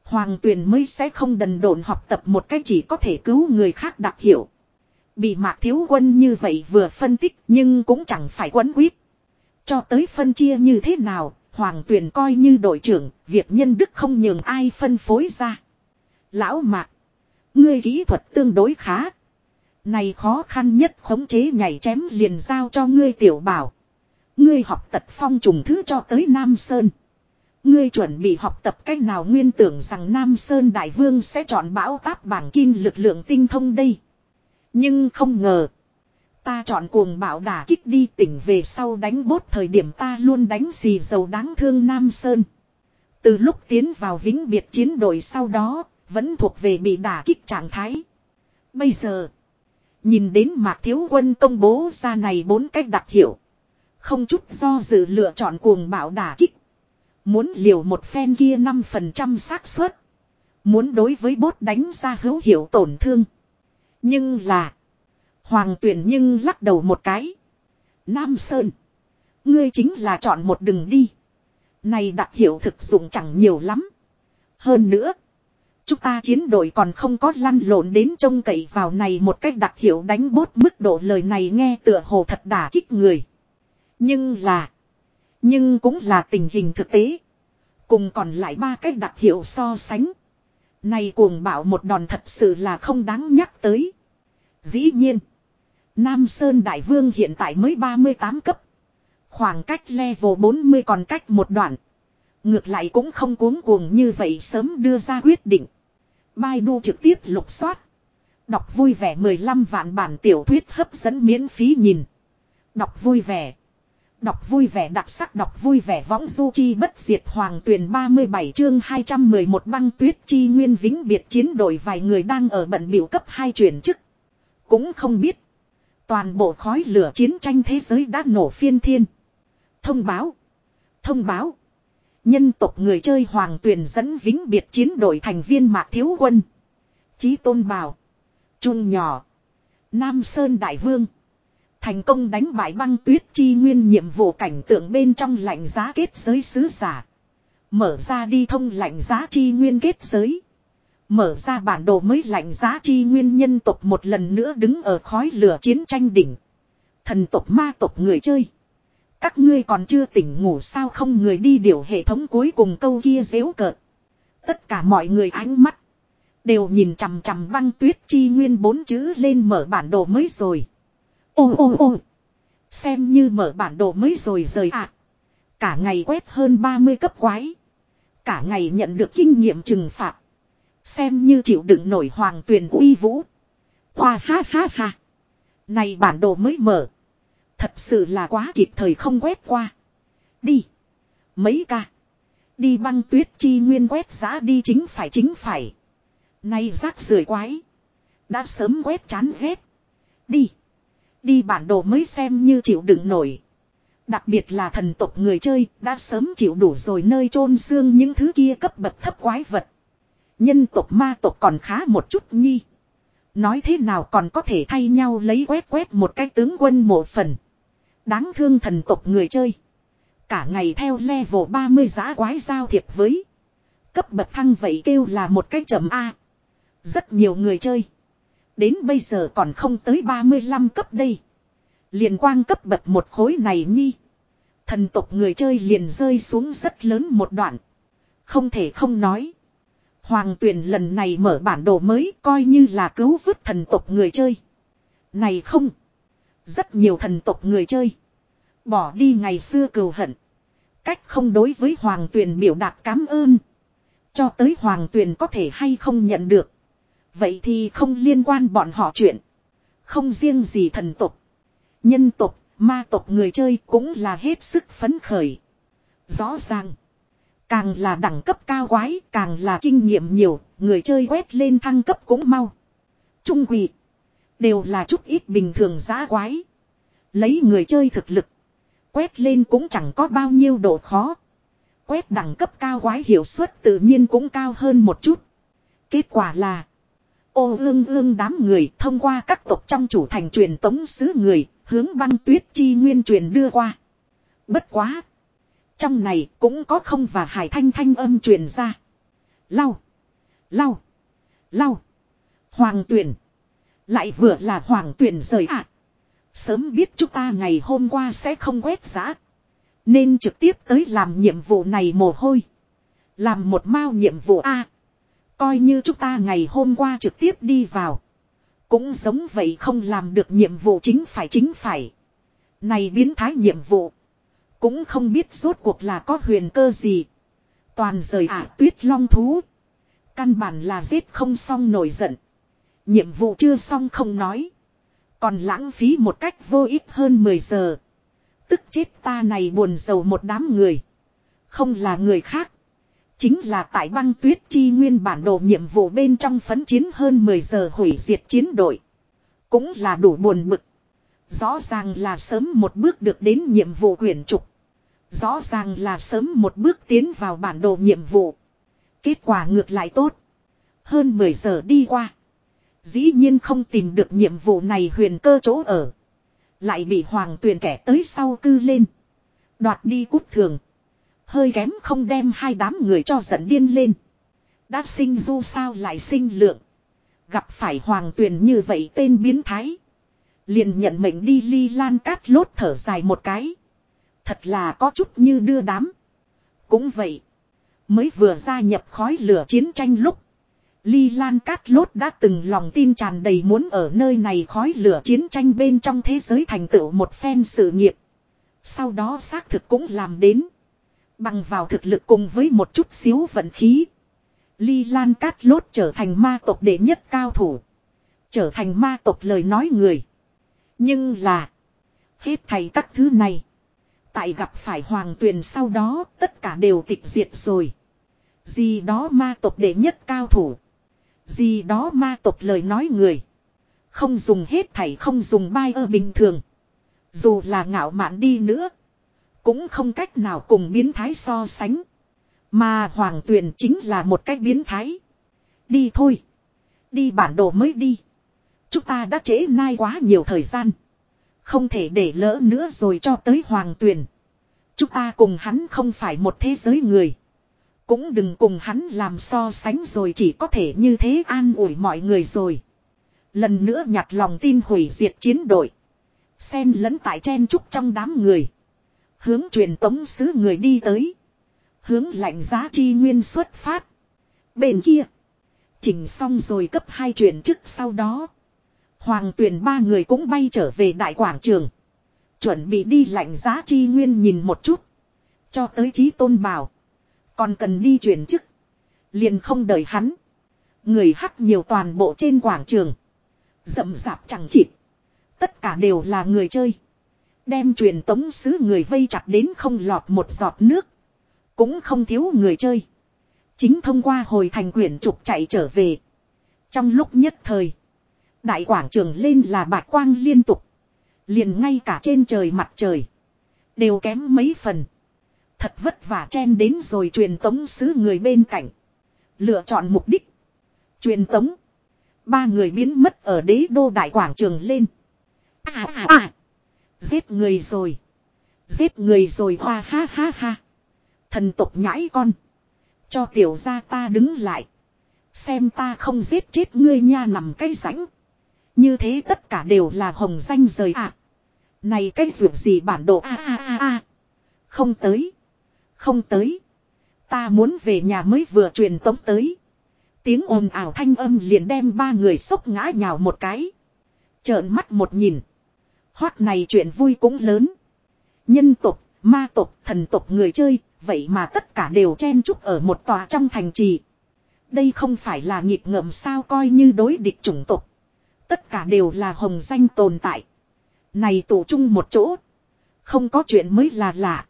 Hoàng tuyền mới sẽ không đần độn học tập một cách chỉ có thể cứu người khác đặc hiểu. Bị mạc thiếu quân như vậy vừa phân tích nhưng cũng chẳng phải quấn quýt. Cho tới phân chia như thế nào, Hoàng Tuyền coi như đội trưởng, việc nhân đức không nhường ai phân phối ra. Lão Mạc, ngươi kỹ thuật tương đối khá. Này khó khăn nhất khống chế nhảy chém liền giao cho ngươi tiểu bảo. Ngươi học tật phong trùng thứ cho tới Nam Sơn. Ngươi chuẩn bị học tập cách nào nguyên tưởng rằng Nam Sơn Đại Vương sẽ chọn bão táp bảng kim lực lượng tinh thông đây. Nhưng không ngờ. Ta chọn cuồng bạo đả kích đi tỉnh về sau đánh bốt thời điểm ta luôn đánh xì dầu đáng thương Nam Sơn. Từ lúc tiến vào vĩnh biệt chiến đội sau đó, vẫn thuộc về bị đả kích trạng thái. Bây giờ, nhìn đến Mạc Thiếu Quân công bố ra này bốn cách đặc hiệu. Không chút do dự lựa chọn cuồng bạo đả kích. Muốn liều một phen kia 5% xác suất. Muốn đối với bốt đánh ra hữu hiệu tổn thương. Nhưng là. Hoàng tuyển nhưng lắc đầu một cái. Nam Sơn. Ngươi chính là chọn một đường đi. Này đặc hiệu thực dụng chẳng nhiều lắm. Hơn nữa. Chúng ta chiến đội còn không có lăn lộn đến trông cậy vào này một cách đặc hiệu đánh bốt mức độ lời này nghe tựa hồ thật đả kích người. Nhưng là. Nhưng cũng là tình hình thực tế. Cùng còn lại ba cách đặc hiệu so sánh. Này cuồng bảo một đòn thật sự là không đáng nhắc tới. Dĩ nhiên. Nam Sơn Đại Vương hiện tại mới 38 cấp. Khoảng cách level 40 còn cách một đoạn. Ngược lại cũng không cuống cuồng như vậy sớm đưa ra quyết định. Baidu trực tiếp lục soát. Đọc vui vẻ 15 vạn bản tiểu thuyết hấp dẫn miễn phí nhìn. Đọc vui vẻ. Đọc vui vẻ đặc sắc đọc vui vẻ võng du chi bất diệt hoàng tuyển 37 chương 211 băng tuyết chi nguyên vĩnh biệt chiến đội vài người đang ở bận biểu cấp hai chuyển chức. Cũng không biết. Toàn bộ khói lửa chiến tranh thế giới đã nổ phiên thiên. Thông báo. Thông báo. Nhân tộc người chơi hoàng tuyển dẫn vĩnh biệt chiến đội thành viên mạc thiếu quân. Chí tôn bào. Trung nhỏ. Nam Sơn Đại Vương. Thành công đánh bại băng tuyết chi nguyên nhiệm vụ cảnh tượng bên trong lạnh giá kết giới sứ giả. Mở ra đi thông lạnh giá chi nguyên kết giới. Mở ra bản đồ mới lạnh giá chi nguyên nhân tộc một lần nữa đứng ở khói lửa chiến tranh đỉnh. Thần tộc ma tộc người chơi. Các ngươi còn chưa tỉnh ngủ sao không người đi điều hệ thống cuối cùng câu kia dễu cợt. Tất cả mọi người ánh mắt. Đều nhìn chằm chằm băng tuyết chi nguyên bốn chữ lên mở bản đồ mới rồi ôm ôm ôm, Xem như mở bản đồ mới rồi rời ạ. À. Cả ngày quét hơn 30 cấp quái. Cả ngày nhận được kinh nghiệm trừng phạt. Xem như chịu đựng nổi hoàng tuyền uy vũ. khoa ha ha ha. Này bản đồ mới mở. Thật sự là quá kịp thời không quét qua. Đi. Mấy ca. Đi băng tuyết chi nguyên quét giá đi chính phải chính phải. Này rác rưởi quái. Đã sớm quét chán ghét. Đi. Đi bản đồ mới xem như chịu đựng nổi. Đặc biệt là thần tộc người chơi đã sớm chịu đủ rồi nơi chôn xương những thứ kia cấp bậc thấp quái vật. Nhân tộc ma tộc còn khá một chút nhi. Nói thế nào còn có thể thay nhau lấy quét quét một cái tướng quân một phần. Đáng thương thần tộc người chơi. Cả ngày theo level 30 giá quái giao thiệp với. Cấp bậc thăng vậy kêu là một cái chậm A. Rất nhiều người chơi. Đến bây giờ còn không tới 35 cấp đây. Liền quang cấp bậc một khối này nhi. Thần tộc người chơi liền rơi xuống rất lớn một đoạn. Không thể không nói. Hoàng tuyển lần này mở bản đồ mới coi như là cứu vớt thần tộc người chơi. Này không. Rất nhiều thần tộc người chơi. Bỏ đi ngày xưa cừu hận. Cách không đối với hoàng tuyển biểu đạt cảm ơn. Cho tới hoàng tuyển có thể hay không nhận được. Vậy thì không liên quan bọn họ chuyện. Không riêng gì thần tộc. Nhân tộc, ma tộc người chơi cũng là hết sức phấn khởi. Rõ ràng. Càng là đẳng cấp cao quái, càng là kinh nghiệm nhiều, người chơi quét lên thăng cấp cũng mau. Trung quỷ. Đều là chút ít bình thường giá quái. Lấy người chơi thực lực. Quét lên cũng chẳng có bao nhiêu độ khó. Quét đẳng cấp cao quái hiệu suất tự nhiên cũng cao hơn một chút. Kết quả là. Ô ương ương đám người thông qua các tộc trong chủ thành truyền tống sứ người, hướng băng tuyết chi nguyên truyền đưa qua. Bất quá. Trong này cũng có không và hải thanh thanh âm truyền ra. Lau. Lau. Lau. Hoàng tuyển. Lại vừa là hoàng tuyển rời ạ. Sớm biết chúng ta ngày hôm qua sẽ không quét giã. Nên trực tiếp tới làm nhiệm vụ này mồ hôi. Làm một mao nhiệm vụ A coi như chúng ta ngày hôm qua trực tiếp đi vào. Cũng giống vậy không làm được nhiệm vụ chính phải chính phải. Này biến thái nhiệm vụ. Cũng không biết rốt cuộc là có huyền cơ gì. Toàn rời ả tuyết long thú. Căn bản là giết không xong nổi giận. Nhiệm vụ chưa xong không nói. Còn lãng phí một cách vô ích hơn 10 giờ. Tức chết ta này buồn giàu một đám người. Không là người khác. Chính là tại băng tuyết chi nguyên bản đồ nhiệm vụ bên trong phấn chiến hơn 10 giờ hủy diệt chiến đội. Cũng là đủ buồn bực. Rõ ràng là sớm một bước được đến nhiệm vụ quyển trục. Rõ ràng là sớm một bước tiến vào bản đồ nhiệm vụ. Kết quả ngược lại tốt. Hơn 10 giờ đi qua. Dĩ nhiên không tìm được nhiệm vụ này huyền cơ chỗ ở. Lại bị hoàng tuyền kẻ tới sau cư lên. Đoạt đi cút thường. Hơi kém không đem hai đám người cho giận điên lên. Đã sinh du sao lại sinh lượng. Gặp phải hoàng tuyền như vậy tên biến thái. Liền nhận mệnh đi ly lan cát lốt thở dài một cái. Thật là có chút như đưa đám. Cũng vậy. Mới vừa gia nhập khói lửa chiến tranh lúc. Ly Lan Cát Lốt đã từng lòng tin tràn đầy muốn ở nơi này khói lửa chiến tranh bên trong thế giới thành tựu một phen sự nghiệp. Sau đó xác thực cũng làm đến. Bằng vào thực lực cùng với một chút xíu vận khí. Ly Lan Cát Lốt trở thành ma tộc đệ nhất cao thủ. Trở thành ma tộc lời nói người. Nhưng là. Hết thầy các thứ này. Tại gặp phải hoàng tuyền sau đó tất cả đều tịch diệt rồi. Gì đó ma tộc đệ nhất cao thủ. Gì đó ma tộc lời nói người. Không dùng hết thảy không dùng bai ơ bình thường. Dù là ngạo mạn đi nữa. Cũng không cách nào cùng biến thái so sánh. Mà hoàng tuyền chính là một cách biến thái. Đi thôi. Đi bản đồ mới đi. Chúng ta đã trễ nai quá nhiều thời gian. Không thể để lỡ nữa rồi cho tới hoàng tuyền. Chúng ta cùng hắn không phải một thế giới người. Cũng đừng cùng hắn làm so sánh rồi chỉ có thể như thế an ủi mọi người rồi. Lần nữa nhặt lòng tin hủy diệt chiến đội. Xen lẫn tại chen trúc trong đám người. Hướng truyền tống sứ người đi tới. Hướng lạnh giá chi nguyên xuất phát. Bên kia. Chỉnh xong rồi cấp hai truyền chức sau đó. Hoàng tuyển ba người cũng bay trở về đại quảng trường. Chuẩn bị đi lạnh giá chi nguyên nhìn một chút. Cho tới trí tôn bảo. Còn cần đi chuyển chức. Liền không đợi hắn. Người hắc nhiều toàn bộ trên quảng trường. Rậm rạp chẳng chịt. Tất cả đều là người chơi. Đem truyền tống sứ người vây chặt đến không lọt một giọt nước. Cũng không thiếu người chơi. Chính thông qua hồi thành quyển trục chạy trở về. Trong lúc nhất thời. Đại quảng trường lên là bạc quang liên tục. Liền ngay cả trên trời mặt trời. Đều kém mấy phần. Thật vất vả chen đến rồi truyền tống sứ người bên cạnh. Lựa chọn mục đích. Truyền tống. Ba người biến mất ở đế đô đại quảng trường lên. À à à. Giết người rồi. Giết người rồi hoa ha ha ha. Thần tộc nhãi con. Cho tiểu gia ta đứng lại. Xem ta không giết chết ngươi nha nằm cây rãnh. Như thế tất cả đều là hồng danh rời ạ. À. Này cái ruột gì bản đồ, a a a a. Không tới. Không tới. Ta muốn về nhà mới vừa truyền tống tới. Tiếng ồn ảo thanh âm liền đem ba người sốc ngã nhào một cái. Trợn mắt một nhìn. Hoát này chuyện vui cũng lớn. Nhân tục, ma tục, thần tục người chơi, vậy mà tất cả đều chen chúc ở một tòa trong thành trì. Đây không phải là nghịch ngợm sao coi như đối địch chủng tục. Tất cả đều là hồng danh tồn tại. Này tụ chung một chỗ. Không có chuyện mới là lạ.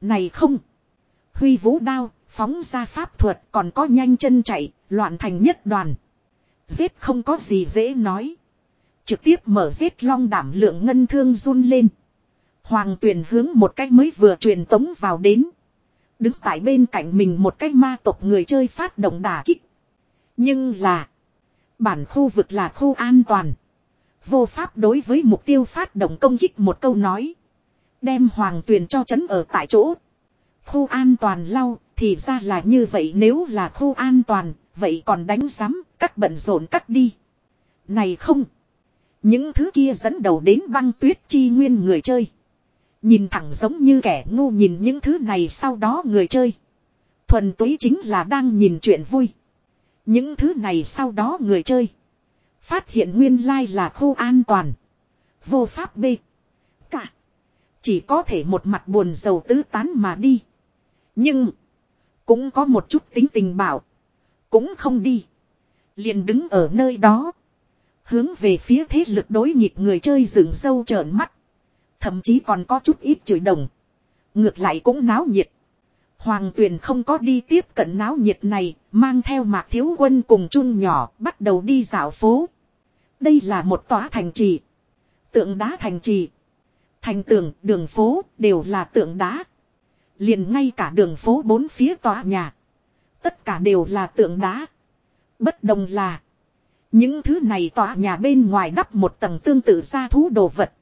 Này không. Huy vũ đao, phóng ra pháp thuật còn có nhanh chân chạy, loạn thành nhất đoàn. Giết không có gì dễ nói. Trực tiếp mở giết long đảm lượng ngân thương run lên. Hoàng tuyển hướng một cách mới vừa truyền tống vào đến. Đứng tại bên cạnh mình một cách ma tộc người chơi phát động đả kích. Nhưng là. Bản khu vực là khu an toàn. Vô pháp đối với mục tiêu phát động công kích một câu nói. Đem hoàng tuyền cho chấn ở tại chỗ. Khu an toàn lau, thì ra là như vậy nếu là khu an toàn, vậy còn đánh giám, các bận rộn cắt đi. Này không. Những thứ kia dẫn đầu đến băng tuyết chi nguyên người chơi. Nhìn thẳng giống như kẻ ngu nhìn những thứ này sau đó người chơi. Thuần túy chính là đang nhìn chuyện vui. Những thứ này sau đó người chơi. Phát hiện nguyên lai là khu an toàn. Vô pháp B. Cả. Chỉ có thể một mặt buồn dầu tứ tán mà đi. Nhưng. Cũng có một chút tính tình bảo. Cũng không đi. Liền đứng ở nơi đó. Hướng về phía thế lực đối nghịch người chơi rừng sâu trợn mắt. Thậm chí còn có chút ít chửi đồng. Ngược lại cũng náo nhiệt. Hoàng tuyền không có đi tiếp cận náo nhiệt này, mang theo mạc thiếu quân cùng chun nhỏ, bắt đầu đi dạo phố. Đây là một tòa thành trì. Tượng đá thành trì. Thành tường, đường phố, đều là tượng đá. Liền ngay cả đường phố bốn phía tòa nhà. Tất cả đều là tượng đá. Bất đồng là. Những thứ này tòa nhà bên ngoài đắp một tầng tương tự ra thú đồ vật.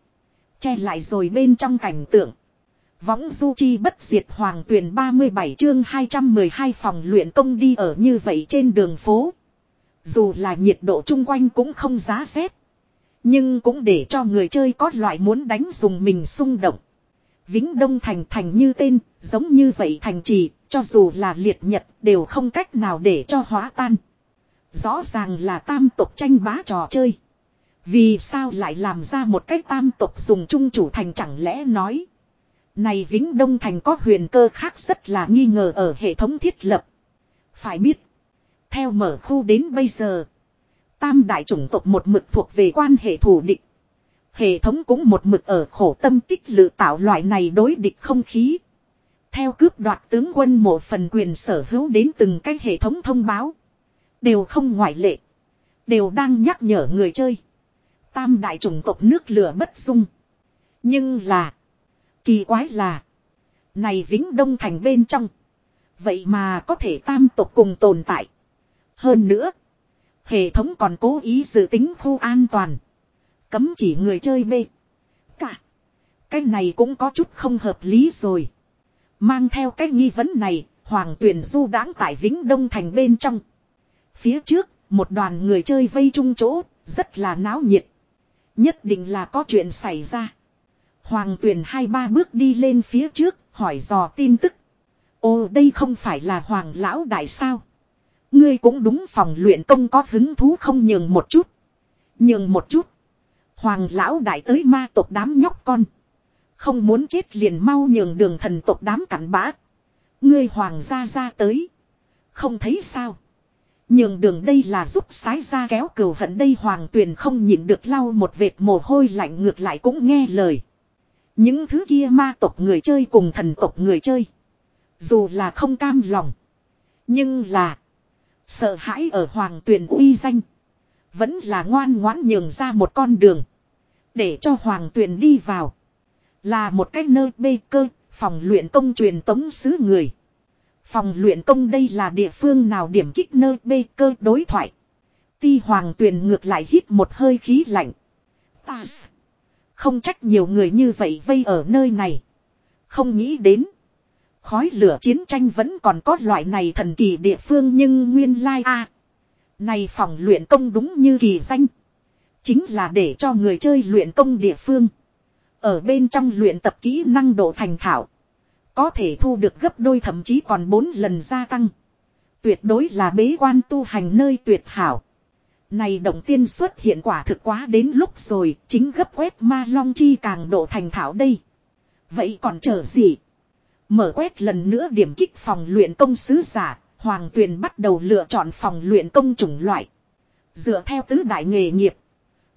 Che lại rồi bên trong cảnh tượng. Võng du chi bất diệt hoàng tuyển 37 chương 212 phòng luyện công đi ở như vậy trên đường phố. Dù là nhiệt độ chung quanh cũng không giá rét. Nhưng cũng để cho người chơi có loại muốn đánh dùng mình xung động. Vĩnh Đông Thành thành như tên, giống như vậy thành trì, cho dù là liệt nhật đều không cách nào để cho hóa tan. Rõ ràng là tam tộc tranh bá trò chơi. Vì sao lại làm ra một cách tam tộc dùng chung chủ thành chẳng lẽ nói. Này Vĩnh Đông Thành có huyền cơ khác rất là nghi ngờ ở hệ thống thiết lập. Phải biết. Theo mở khu đến bây giờ. Tam đại chủng tộc một mực thuộc về quan hệ thủ địch. Hệ thống cũng một mực ở khổ tâm tích lự tạo loại này đối địch không khí. Theo cướp đoạt tướng quân một phần quyền sở hữu đến từng cái hệ thống thông báo. Đều không ngoại lệ. Đều đang nhắc nhở người chơi. Tam đại chủng tộc nước lửa bất dung. Nhưng là. Kỳ quái là. Này Vĩnh Đông Thành bên trong. Vậy mà có thể tam tộc cùng tồn tại. Hơn nữa. Hệ thống còn cố ý dự tính khu an toàn. Cấm chỉ người chơi B. Cả. Cái này cũng có chút không hợp lý rồi. Mang theo cái nghi vấn này, Hoàng tuyển du đáng tại Vĩnh Đông Thành bên trong. Phía trước, một đoàn người chơi vây chung chỗ, rất là náo nhiệt. Nhất định là có chuyện xảy ra. Hoàng tuyển hai ba bước đi lên phía trước, hỏi dò tin tức. Ồ đây không phải là hoàng lão đại sao. Ngươi cũng đúng phòng luyện công có hứng thú không nhường một chút. Nhường một chút. Hoàng lão đại tới ma tộc đám nhóc con. Không muốn chết liền mau nhường đường thần tộc đám cặn bã. Ngươi hoàng gia ra tới. Không thấy sao. Nhường đường đây là giúp sái ra kéo cừu hận đây hoàng tuyền không nhịn được lau một vệt mồ hôi lạnh ngược lại cũng nghe lời. Những thứ kia ma tộc người chơi cùng thần tộc người chơi. Dù là không cam lòng. Nhưng là. Sợ hãi ở hoàng tuyền uy danh. Vẫn là ngoan ngoãn nhường ra một con đường. Để cho hoàng tuyền đi vào. Là một cách nơi bê cơ, phòng luyện công truyền tống xứ người. Phòng luyện công đây là địa phương nào điểm kích nơi bê cơ đối thoại. Ti hoàng tuyền ngược lại hít một hơi khí lạnh. Ta không trách nhiều người như vậy vây ở nơi này. Không nghĩ đến. Khói lửa chiến tranh vẫn còn có loại này thần kỳ địa phương nhưng nguyên lai a Này phòng luyện công đúng như kỳ danh. Chính là để cho người chơi luyện công địa phương. Ở bên trong luyện tập kỹ năng độ thành thạo. Có thể thu được gấp đôi thậm chí còn bốn lần gia tăng. Tuyệt đối là bế quan tu hành nơi tuyệt hảo. Này động tiên xuất hiện quả thực quá đến lúc rồi, chính gấp quét ma long chi càng độ thành thảo đây. Vậy còn chờ gì? Mở quét lần nữa điểm kích phòng luyện công sứ giả, Hoàng Tuyền bắt đầu lựa chọn phòng luyện công chủng loại. Dựa theo tứ đại nghề nghiệp,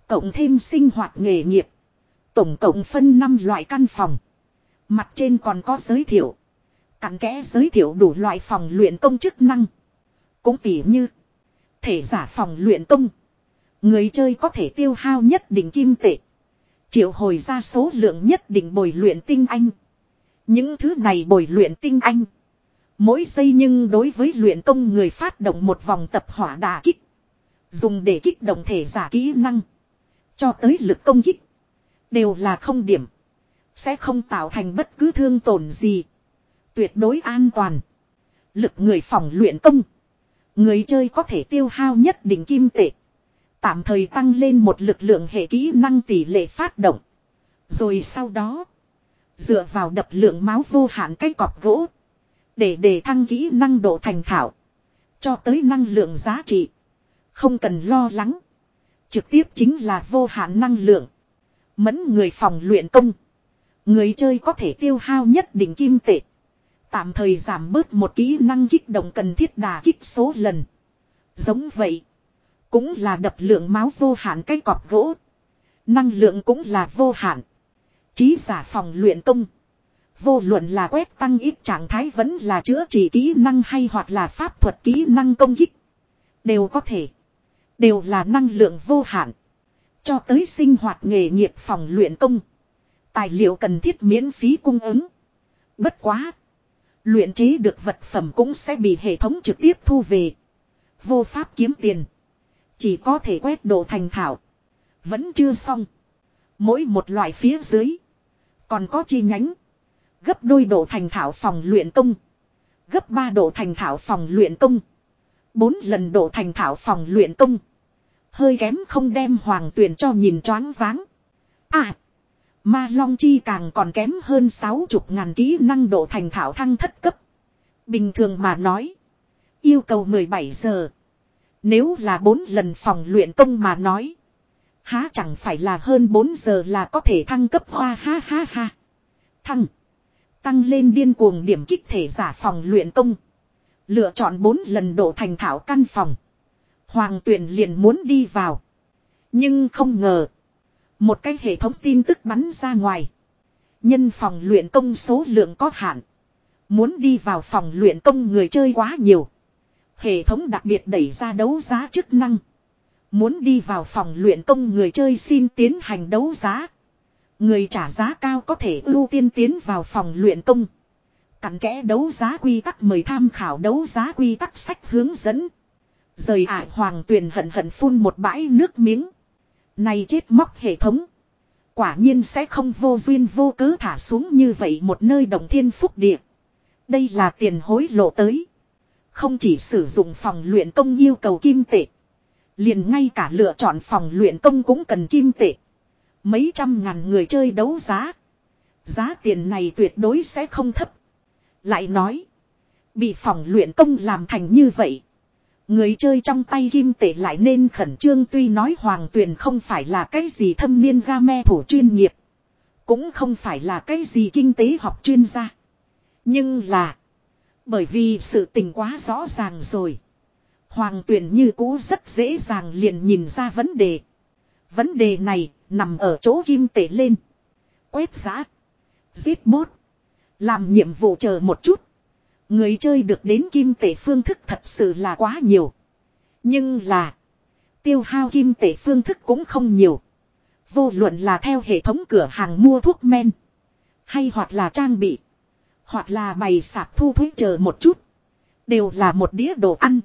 cộng thêm sinh hoạt nghề nghiệp. Tổng cộng phân 5 loại căn phòng. Mặt trên còn có giới thiệu. Cặn kẽ giới thiệu đủ loại phòng luyện công chức năng. Cũng tỉ như, thể giả phòng luyện công. Người chơi có thể tiêu hao nhất định kim tệ. Triệu hồi ra số lượng nhất định bồi luyện tinh anh. Những thứ này bồi luyện tinh anh. Mỗi giây nhưng đối với luyện công người phát động một vòng tập hỏa đà kích. Dùng để kích động thể giả kỹ năng. Cho tới lực công kích. Đều là không điểm. Sẽ không tạo thành bất cứ thương tổn gì. Tuyệt đối an toàn. Lực người phòng luyện công. Người chơi có thể tiêu hao nhất định kim tệ. Tạm thời tăng lên một lực lượng hệ kỹ năng tỷ lệ phát động. Rồi sau đó. Dựa vào đập lượng máu vô hạn cái cọp gỗ. Để đề thăng kỹ năng độ thành thạo. Cho tới năng lượng giá trị. Không cần lo lắng. Trực tiếp chính là vô hạn năng lượng. Mẫn người phòng luyện công. Người chơi có thể tiêu hao nhất định kim tệ. Tạm thời giảm bớt một kỹ năng kích động cần thiết đà kích số lần. Giống vậy. Cũng là đập lượng máu vô hạn cái cọp gỗ. Năng lượng cũng là vô hạn. Chí giả phòng luyện công. Vô luận là quét tăng ít trạng thái vẫn là chữa trị kỹ năng hay hoặc là pháp thuật kỹ năng công kích. Đều có thể. Đều là năng lượng vô hạn. Cho tới sinh hoạt nghề nghiệp phòng luyện công. Tài liệu cần thiết miễn phí cung ứng. Bất quá. Luyện chế được vật phẩm cũng sẽ bị hệ thống trực tiếp thu về. Vô pháp kiếm tiền. Chỉ có thể quét độ thành thảo. Vẫn chưa xong. Mỗi một loại phía dưới. Còn có chi nhánh. Gấp đôi độ thành thảo phòng luyện công. Gấp ba độ thành thảo phòng luyện công. Bốn lần độ thành thảo phòng luyện công. Hơi kém không đem hoàng tuyển cho nhìn choáng váng. À. Ma Long Chi càng còn kém hơn sáu chục ngàn kỹ năng độ thành thảo thăng thất cấp. Bình thường mà nói. Yêu cầu 17 giờ. Nếu là 4 lần phòng luyện công mà nói. Há chẳng phải là hơn 4 giờ là có thể thăng cấp hoa ha ha ha. Thăng. Tăng lên điên cuồng điểm kích thể giả phòng luyện công. Lựa chọn 4 lần độ thành thảo căn phòng. Hoàng tuyển liền muốn đi vào. Nhưng không ngờ. Một cái hệ thống tin tức bắn ra ngoài. Nhân phòng luyện công số lượng có hạn. Muốn đi vào phòng luyện công người chơi quá nhiều. Hệ thống đặc biệt đẩy ra đấu giá chức năng. Muốn đi vào phòng luyện công người chơi xin tiến hành đấu giá. Người trả giá cao có thể ưu tiên tiến vào phòng luyện công. Cặn kẽ đấu giá quy tắc mời tham khảo đấu giá quy tắc sách hướng dẫn. Rời ải hoàng tuyền hận hận phun một bãi nước miếng. Này chết móc hệ thống. Quả nhiên sẽ không vô duyên vô cớ thả xuống như vậy một nơi đồng thiên phúc địa. Đây là tiền hối lộ tới. Không chỉ sử dụng phòng luyện công yêu cầu kim tệ. Liền ngay cả lựa chọn phòng luyện công cũng cần kim tệ. Mấy trăm ngàn người chơi đấu giá. Giá tiền này tuyệt đối sẽ không thấp. Lại nói. Bị phòng luyện công làm thành như vậy. Người chơi trong tay kim tệ lại nên khẩn trương tuy nói hoàng tuyền không phải là cái gì thâm niên ga me thủ chuyên nghiệp. Cũng không phải là cái gì kinh tế học chuyên gia. Nhưng là. Bởi vì sự tình quá rõ ràng rồi. Hoàng tuyền như cũ rất dễ dàng liền nhìn ra vấn đề. Vấn đề này nằm ở chỗ kim tệ lên. Quét giá, Giết bốt. Làm nhiệm vụ chờ một chút. Người chơi được đến kim tệ phương thức thật sự là quá nhiều. Nhưng là. Tiêu hao kim tệ phương thức cũng không nhiều. Vô luận là theo hệ thống cửa hàng mua thuốc men. Hay hoặc là trang bị. Hoặc là bày sạp thu thuế chờ một chút. Đều là một đĩa đồ ăn.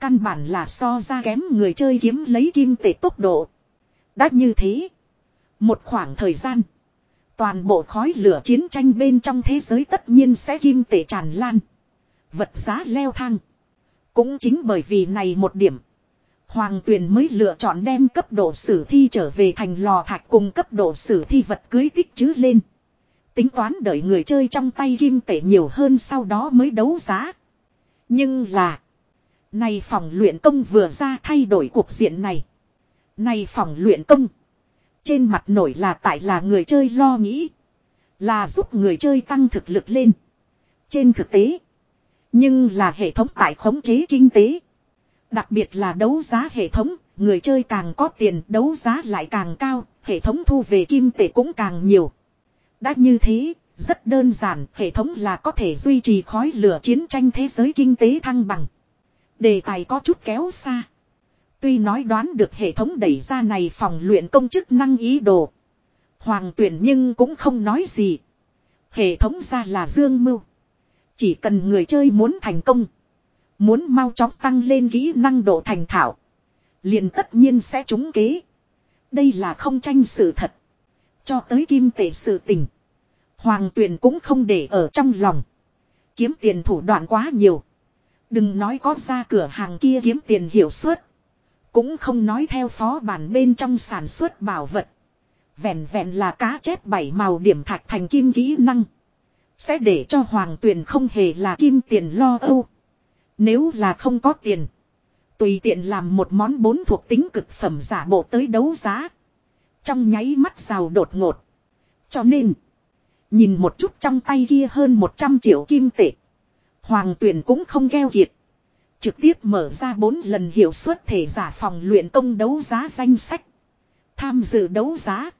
Căn bản là so ra kém người chơi kiếm lấy kim tệ tốc độ. Đã như thế. Một khoảng thời gian. Toàn bộ khói lửa chiến tranh bên trong thế giới tất nhiên sẽ kim tệ tràn lan. Vật giá leo thang. Cũng chính bởi vì này một điểm. Hoàng tuyền mới lựa chọn đem cấp độ sử thi trở về thành lò thạch cùng cấp độ sử thi vật cưới tích chứ lên. Tính toán đợi người chơi trong tay kim tệ nhiều hơn sau đó mới đấu giá. Nhưng là. Này phòng luyện công vừa ra thay đổi cuộc diện này. Này phòng luyện công. Trên mặt nổi là tại là người chơi lo nghĩ. Là giúp người chơi tăng thực lực lên. Trên thực tế. Nhưng là hệ thống tại khống chế kinh tế. Đặc biệt là đấu giá hệ thống, người chơi càng có tiền đấu giá lại càng cao, hệ thống thu về kim tệ cũng càng nhiều. Đã như thế, rất đơn giản, hệ thống là có thể duy trì khói lửa chiến tranh thế giới kinh tế thăng bằng. Đề tài có chút kéo xa. Tuy nói đoán được hệ thống đẩy ra này phòng luyện công chức năng ý đồ. Hoàng tuyển nhưng cũng không nói gì. Hệ thống ra là dương mưu. Chỉ cần người chơi muốn thành công. Muốn mau chóng tăng lên kỹ năng độ thành thạo. Liền tất nhiên sẽ trúng kế. Đây là không tranh sự thật. Cho tới kim tệ sự tình. Hoàng tuyển cũng không để ở trong lòng. Kiếm tiền thủ đoạn quá nhiều. Đừng nói có ra cửa hàng kia kiếm tiền hiệu suất. Cũng không nói theo phó bản bên trong sản xuất bảo vật. Vẹn vẹn là cá chép bảy màu điểm thạch thành kim kỹ năng. Sẽ để cho hoàng tuyền không hề là kim tiền lo âu. Nếu là không có tiền. Tùy tiện làm một món bốn thuộc tính cực phẩm giả bộ tới đấu giá. Trong nháy mắt rào đột ngột. Cho nên. Nhìn một chút trong tay kia hơn 100 triệu kim tệ. Hoàng tuyển cũng không keo kiệt. Trực tiếp mở ra 4 lần hiệu suất thể giả phòng luyện công đấu giá danh sách. Tham dự đấu giá.